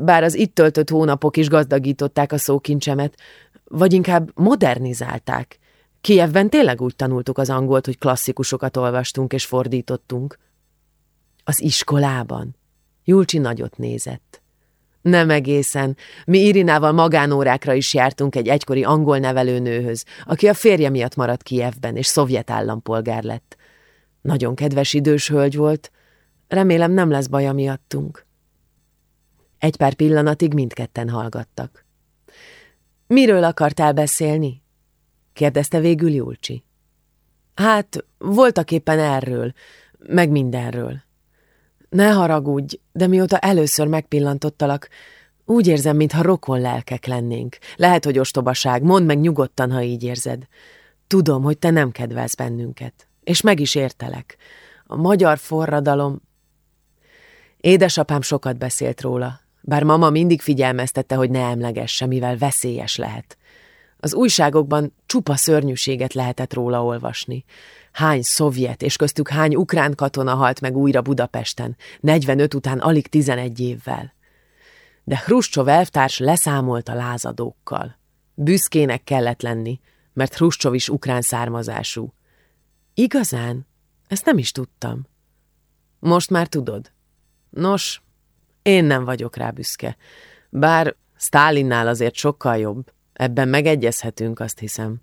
bár az itt töltött hónapok is gazdagították a szókincsemet, vagy inkább modernizálták. Kievben tényleg úgy tanultuk az angolt, hogy klasszikusokat olvastunk és fordítottunk. Az iskolában. Julcsi nagyot nézett. Nem egészen. Mi Irinával magánórákra is jártunk egy egykori angol nevelőnőhöz, aki a férje miatt maradt Kijevben, és szovjet állampolgár lett. Nagyon kedves idős hölgy volt. Remélem nem lesz baja miattunk. Egy pár pillanatig mindketten hallgattak. Miről akartál beszélni? Kérdezte végül Julcsi. Hát, voltak éppen erről, meg mindenről. Ne haragudj, de mióta először megpillantottalak, úgy érzem, mintha rokon lelkek lennénk. Lehet, hogy ostobaság, mondd meg nyugodtan, ha így érzed. Tudom, hogy te nem kedvelsz bennünket, és meg is értelek. A magyar forradalom... Édesapám sokat beszélt róla, bár mama mindig figyelmeztette, hogy ne emlegesse, mivel veszélyes lehet. Az újságokban csupa szörnyűséget lehetett róla olvasni. Hány szovjet és köztük hány ukrán katona halt meg újra Budapesten, 45 után alig 11 évvel. De Hruscsov elvtárs leszámolt a lázadókkal. Büszkének kellett lenni, mert Hruscsov is ukrán származású. Igazán? Ezt nem is tudtam. Most már tudod. Nos, én nem vagyok rá büszke. Bár Stálinnál azért sokkal jobb. Ebben megegyezhetünk, azt hiszem.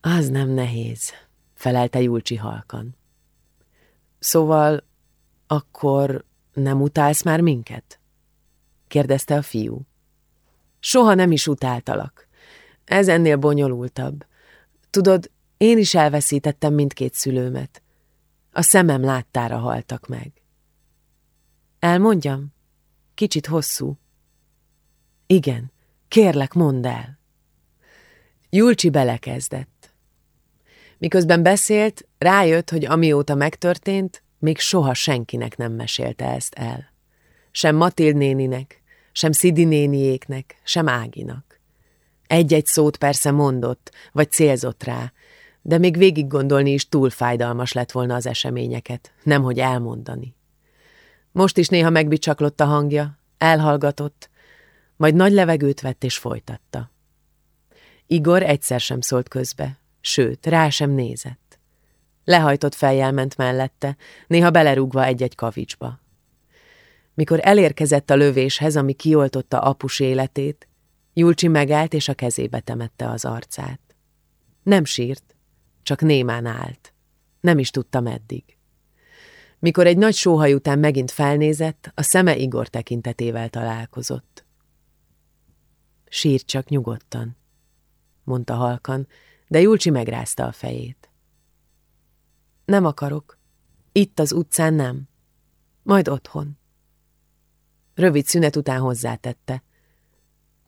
Az nem nehéz, felelte Julcsi halkan. Szóval akkor nem utálsz már minket? kérdezte a fiú. Soha nem is utáltalak. Ez ennél bonyolultabb. Tudod, én is elveszítettem mindkét szülőmet. A szemem láttára haltak meg. Elmondjam? Kicsit hosszú. Igen, kérlek, mondd el. Julcsi belekezdett. Miközben beszélt, rájött, hogy amióta megtörtént, még soha senkinek nem mesélte ezt el. Sem Matild néninek, sem Szidi néniéknek, sem Áginak. Egy-egy szót persze mondott, vagy célzott rá, de még végig gondolni is túl fájdalmas lett volna az eseményeket, nemhogy elmondani. Most is néha megbicsaklott a hangja, elhallgatott, majd nagy levegőt vett és folytatta. Igor egyszer sem szólt közbe, sőt, rá sem nézett. Lehajtott fejjel ment mellette, néha belerúgva egy-egy kavicsba. Mikor elérkezett a lövéshez, ami kioltotta apus életét, Julcsi megállt és a kezébe temette az arcát. Nem sírt, csak némán állt. Nem is tudta meddig. Mikor egy nagy sóhaj után megint felnézett, a szeme Igor tekintetével találkozott. Sír csak nyugodtan, mondta halkan, de Julcsi megrázta a fejét. Nem akarok. Itt az utcán nem. Majd otthon. Rövid szünet után hozzátette.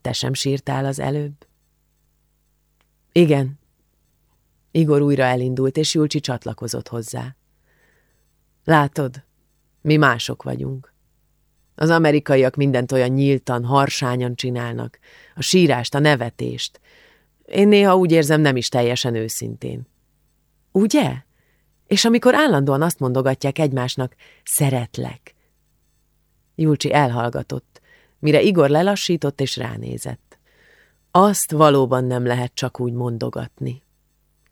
Te sem sírtál az előbb? Igen. Igor újra elindult, és Julcsi csatlakozott hozzá. Látod, mi mások vagyunk. Az amerikaiak mindent olyan nyíltan, harsányan csinálnak, a sírást, a nevetést. Én néha úgy érzem, nem is teljesen őszintén. Ugye? És amikor állandóan azt mondogatják egymásnak, szeretlek. Julcsi elhallgatott, mire Igor lelassított és ránézett. Azt valóban nem lehet csak úgy mondogatni,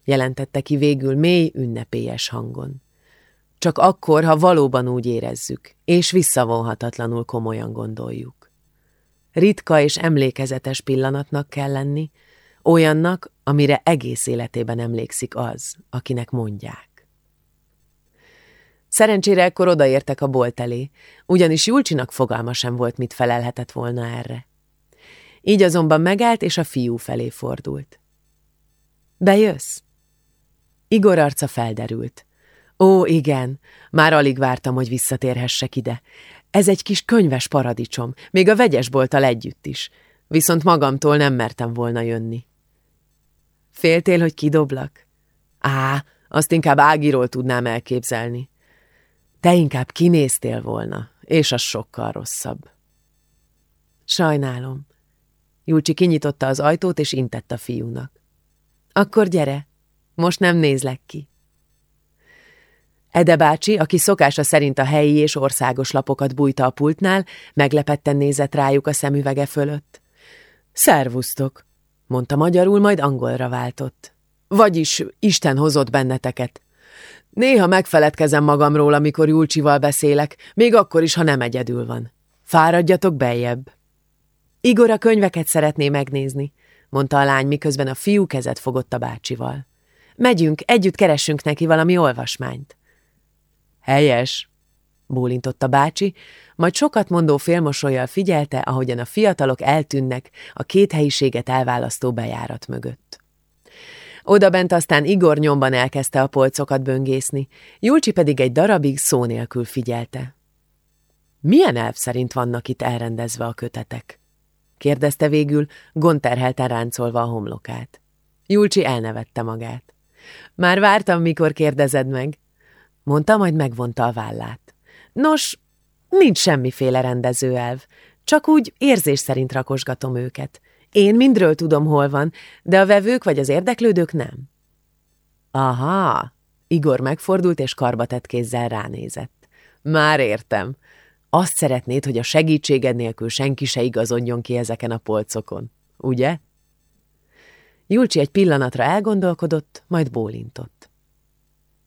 jelentette ki végül mély, ünnepélyes hangon. Csak akkor, ha valóban úgy érezzük, és visszavonhatatlanul komolyan gondoljuk. Ritka és emlékezetes pillanatnak kell lenni, olyannak, amire egész életében emlékszik az, akinek mondják. Szerencsére ekkor odaértek a bolt elé, ugyanis Julcsinak fogalma sem volt, mit felelhetett volna erre. Így azonban megállt, és a fiú felé fordult. Bejössz? Igor arca felderült. Ó, igen, már alig vártam, hogy visszatérhessek ide. Ez egy kis könyves paradicsom, még a vegyesbolttal együtt is, viszont magamtól nem mertem volna jönni. Féltél, hogy kidoblak? Á, azt inkább Ágiról tudnám elképzelni. Te inkább kinéztél volna, és az sokkal rosszabb. Sajnálom. Julcsi kinyitotta az ajtót, és intett a fiúnak. Akkor gyere, most nem nézlek ki. Ede bácsi, aki szokása szerint a helyi és országos lapokat bújta a pultnál, meglepetten nézett rájuk a szemüvege fölött. Szervusztok, mondta magyarul, majd angolra váltott. Vagyis Isten hozott benneteket. Néha megfeledkezem magamról, amikor Julcsival beszélek, még akkor is, ha nem egyedül van. Fáradjatok beljebb. Igor a könyveket szeretné megnézni, mondta a lány, miközben a fiú kezet fogott a bácsival. Megyünk, együtt keressünk neki valami olvasmányt. Helyes, bólintott a bácsi, majd sokat mondó félmosolyjal figyelte, ahogyan a fiatalok eltűnnek a két helyiséget elválasztó bejárat mögött. Oda bent aztán Igor nyomban elkezdte a polcokat böngészni, Julcsi pedig egy darabig szó nélkül figyelte. Milyen elv szerint vannak itt elrendezve a kötetek? kérdezte végül, gonterhelten ráncolva a homlokát. Julcsi elnevette magát. Már vártam, mikor kérdezed meg, mondta, majd megvonta a vállát. Nos, nincs semmiféle rendezőelv, csak úgy érzés szerint rakosgatom őket. Én mindről tudom, hol van, de a vevők vagy az érdeklődők nem. Aha, Igor megfordult és karbatett kézzel ránézett. Már értem. Azt szeretnéd, hogy a segítséged nélkül senki se igazodjon ki ezeken a polcokon, ugye? Julcsi egy pillanatra elgondolkodott, majd bólintott.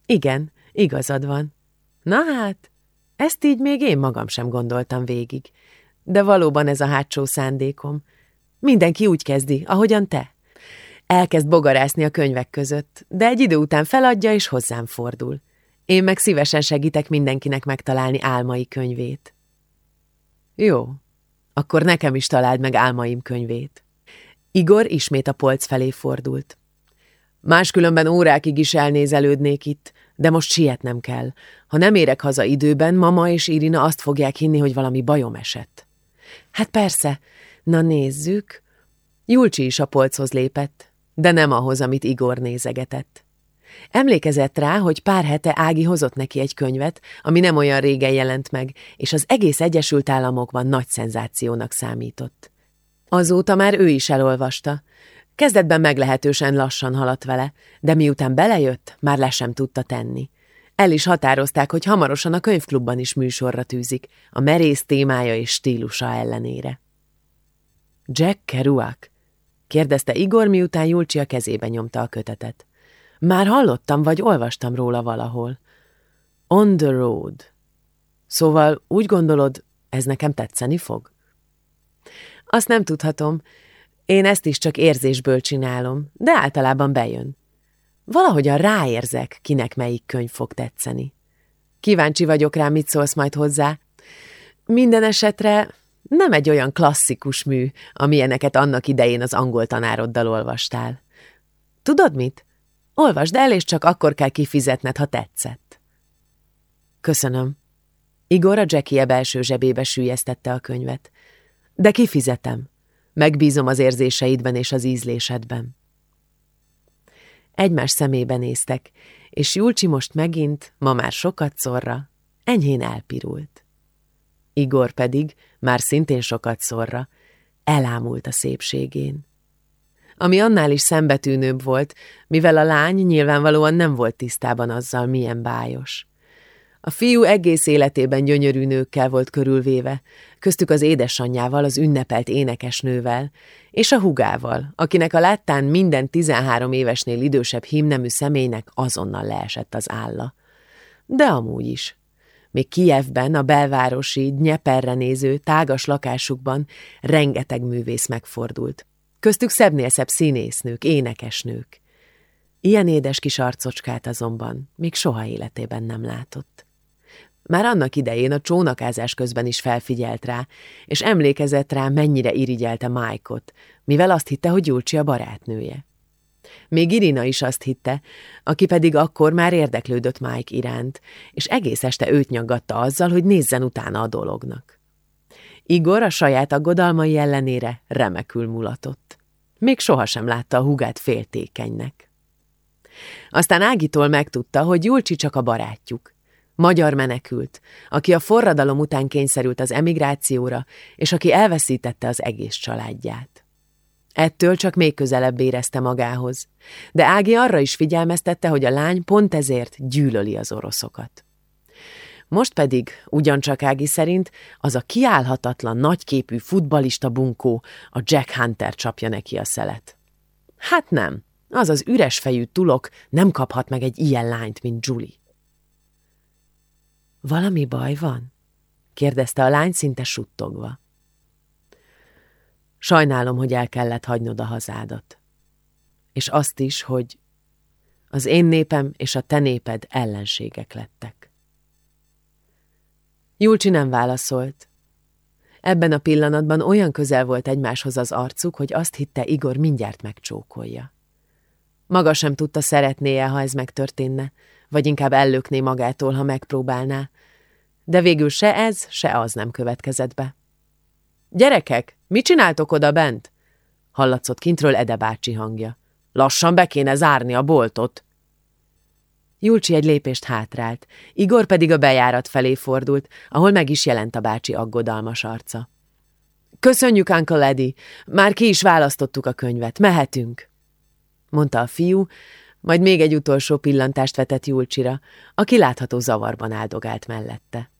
Igen, igazad van. Na hát, ezt így még én magam sem gondoltam végig. De valóban ez a hátsó szándékom. Mindenki úgy kezdi, ahogyan te. Elkezd bogarászni a könyvek között, de egy idő után feladja és hozzám fordul. Én meg szívesen segítek mindenkinek megtalálni álmai könyvét. Jó, akkor nekem is találd meg álmaim könyvét. Igor ismét a polc felé fordult. Máskülönben órákig is elnézelődnék itt, de most sietnem kell. Ha nem érek haza időben, mama és Irina azt fogják hinni, hogy valami bajom esett. Hát persze, na nézzük. Julcsi is a polchoz lépett, de nem ahhoz, amit Igor nézegetett. Emlékezett rá, hogy pár hete Ági hozott neki egy könyvet, ami nem olyan régen jelent meg, és az egész Egyesült Államokban nagy szenzációnak számított. Azóta már ő is elolvasta. Kezdetben meglehetősen lassan haladt vele, de miután belejött, már le sem tudta tenni. El is határozták, hogy hamarosan a könyvklubban is műsorra tűzik, a merész témája és stílusa ellenére. Jack Kerouac? kérdezte Igor, miután Julcsi a kezébe nyomta a kötetet. Már hallottam, vagy olvastam róla valahol. On the road. Szóval úgy gondolod, ez nekem tetszeni fog? Azt nem tudhatom. Én ezt is csak érzésből csinálom, de általában bejön. Valahogyan ráérzek, kinek melyik könyv fog tetszeni. Kíváncsi vagyok rá, mit szólsz majd hozzá. Minden esetre nem egy olyan klasszikus mű, amilyeneket annak idején az angol tanároddal olvastál. Tudod mit? Olvasd el, és csak akkor kell kifizetned, ha tetszett. Köszönöm. Igor a Jackie belső zsebébe sűjesztette a könyvet. De kifizetem. Megbízom az érzéseidben és az ízlésedben. Egymás szemébe néztek, és Julcsi most megint, ma már sokat szorra, enyhén elpirult. Igor pedig, már szintén sokat szorra, elámult a szépségén ami annál is szembetűnőbb volt, mivel a lány nyilvánvalóan nem volt tisztában azzal, milyen bájos. A fiú egész életében gyönyörű nőkkel volt körülvéve, köztük az édesanyjával, az ünnepelt énekesnővel, és a hugával, akinek a láttán minden 13 évesnél idősebb himnemű személynek azonnal leesett az álla. De amúgy is. Még Kijevben, a belvárosi, Nyeperre néző, tágas lakásukban rengeteg művész megfordult. Köztük szebbnél szebb színésznők, énekesnők. Ilyen édes kis arcocskát azonban még soha életében nem látott. Már annak idején a csónakázás közben is felfigyelt rá, és emlékezett rá, mennyire irigyelte Mike-ot, mivel azt hitte, hogy Gyulcsi a barátnője. Még Irina is azt hitte, aki pedig akkor már érdeklődött Mike iránt, és egész este őt nyaggatta azzal, hogy nézzen utána a dolognak. Igor a saját aggodalmai ellenére remekül mulatott. Még sohasem látta a hugát féltékenynek. Aztán Ágitól megtudta, hogy Julcsi csak a barátjuk. Magyar menekült, aki a forradalom után kényszerült az emigrációra, és aki elveszítette az egész családját. Ettől csak még közelebb érezte magához, de Ági arra is figyelmeztette, hogy a lány pont ezért gyűlöli az oroszokat. Most pedig, ugyancsak Ági szerint, az a kiállhatatlan, nagyképű futbalista bunkó, a Jack Hunter csapja neki a szelet. Hát nem, az az üres fejű tulok nem kaphat meg egy ilyen lányt, mint Julie. Valami baj van? kérdezte a lány szinte suttogva. Sajnálom, hogy el kellett hagynod a hazádat. És azt is, hogy az én népem és a te néped ellenségek lettek. Julcsi nem válaszolt. Ebben a pillanatban olyan közel volt egymáshoz az arcuk, hogy azt hitte Igor mindjárt megcsókolja. Maga sem tudta szeretnie, ha ez megtörténne, vagy inkább ellökné magától, ha megpróbálná. De végül se ez, se az nem következett be. Gyerekek, mit csináltok oda bent? Hallatszott kintről Ede bácsi hangja. Lassan be kéne zárni a boltot. Julcsi egy lépést hátrált, Igor pedig a bejárat felé fordult, ahol meg is jelent a bácsi aggodalmas arca. Köszönjük, Uncle Eddie, már ki is választottuk a könyvet, mehetünk, mondta a fiú, majd még egy utolsó pillantást vetett Julcsira, aki látható zavarban áldogált mellette.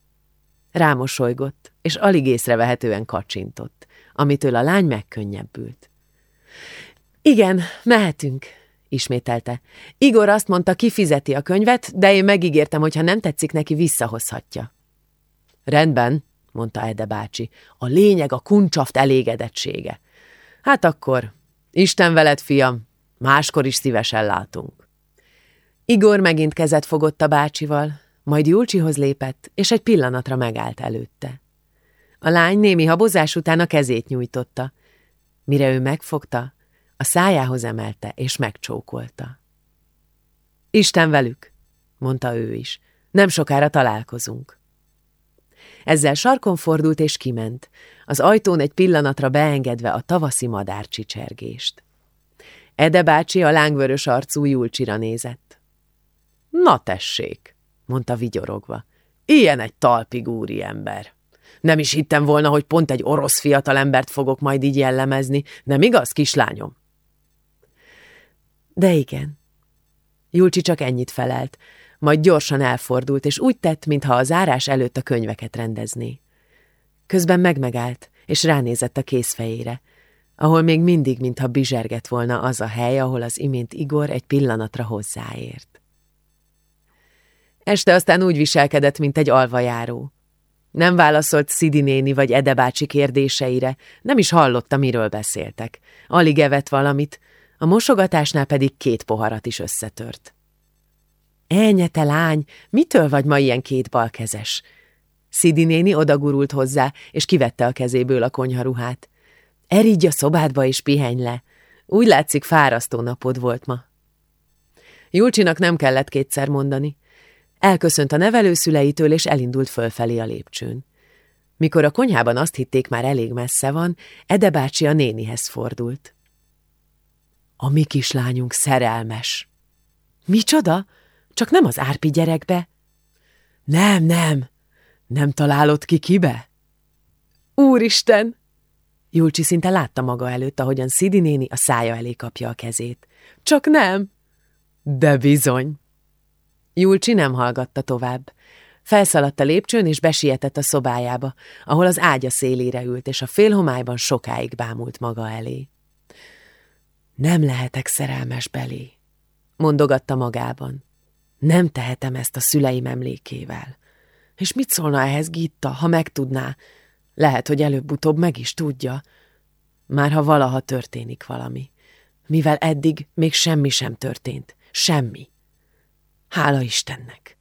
Rámosolygott, és alig észrevehetően kacsintott, amitől a lány megkönnyebbült. Igen, mehetünk, ismételte. Igor azt mondta, kifizeti a könyvet, de én megígértem, hogy ha nem tetszik neki, visszahozhatja. Rendben, mondta Ede bácsi, a lényeg a kuncsaft elégedettsége. Hát akkor, Isten veled, fiam, máskor is szívesen látunk. Igor megint kezet fogott a bácsival, majd Julcsihoz lépett, és egy pillanatra megállt előtte. A lány némi habozás után a kezét nyújtotta. Mire ő megfogta, a szájához emelte, és megcsókolta. Isten velük, mondta ő is, nem sokára találkozunk. Ezzel sarkon fordult és kiment, az ajtón egy pillanatra beengedve a tavaszi madárcsicsergést. Ede bácsi a lángvörös arcú Julcsira nézett. Na tessék, mondta vigyorogva, ilyen egy talpig úri ember. Nem is hittem volna, hogy pont egy orosz fiatalembert fogok majd így jellemezni, nem igaz, kislányom? De igen. Julcsi csak ennyit felelt, majd gyorsan elfordult, és úgy tett, mintha a zárás előtt a könyveket rendezné. Közben megmegállt, és ránézett a kézfejére, ahol még mindig, mintha bizsergett volna az a hely, ahol az imént Igor egy pillanatra hozzáért. Este aztán úgy viselkedett, mint egy alvajáró. Nem válaszolt Szidi vagy Ede bácsi kérdéseire, nem is hallotta, miről beszéltek. Alig evett valamit, a mosogatásnál pedig két poharat is összetört. Elnye, te lány, mitől vagy ma ilyen két balkezes? Szidi néni odagurult hozzá, és kivette a kezéből a konyharuhát. Erígy a szobádba és pihenj le. Úgy látszik, fárasztó napod volt ma. Julcsinak nem kellett kétszer mondani. Elköszönt a nevelőszüleitől, és elindult fölfelé a lépcsőn. Mikor a konyhában azt hitték, már elég messze van, Ede bácsi a nénihez fordult. A mi kislányunk szerelmes. Micsoda? Csak nem az árpi gyerekbe? Nem, nem. Nem találod ki kibe? Úristen! Julcsi szinte látta maga előtt, ahogyan Szidi néni a szája elé kapja a kezét. Csak nem! De bizony! Julcsi nem hallgatta tovább. Felszaladt a lépcsőn, és besietett a szobájába, ahol az ágya szélére ült, és a félhomályban sokáig bámult maga elé. Nem lehetek szerelmes belé, mondogatta magában. Nem tehetem ezt a szüleim emlékével. És mit szólna ehhez Gitta, ha megtudná? Lehet, hogy előbb-utóbb meg is tudja. Már ha valaha történik valami. Mivel eddig még semmi sem történt. Semmi. Hála Istennek!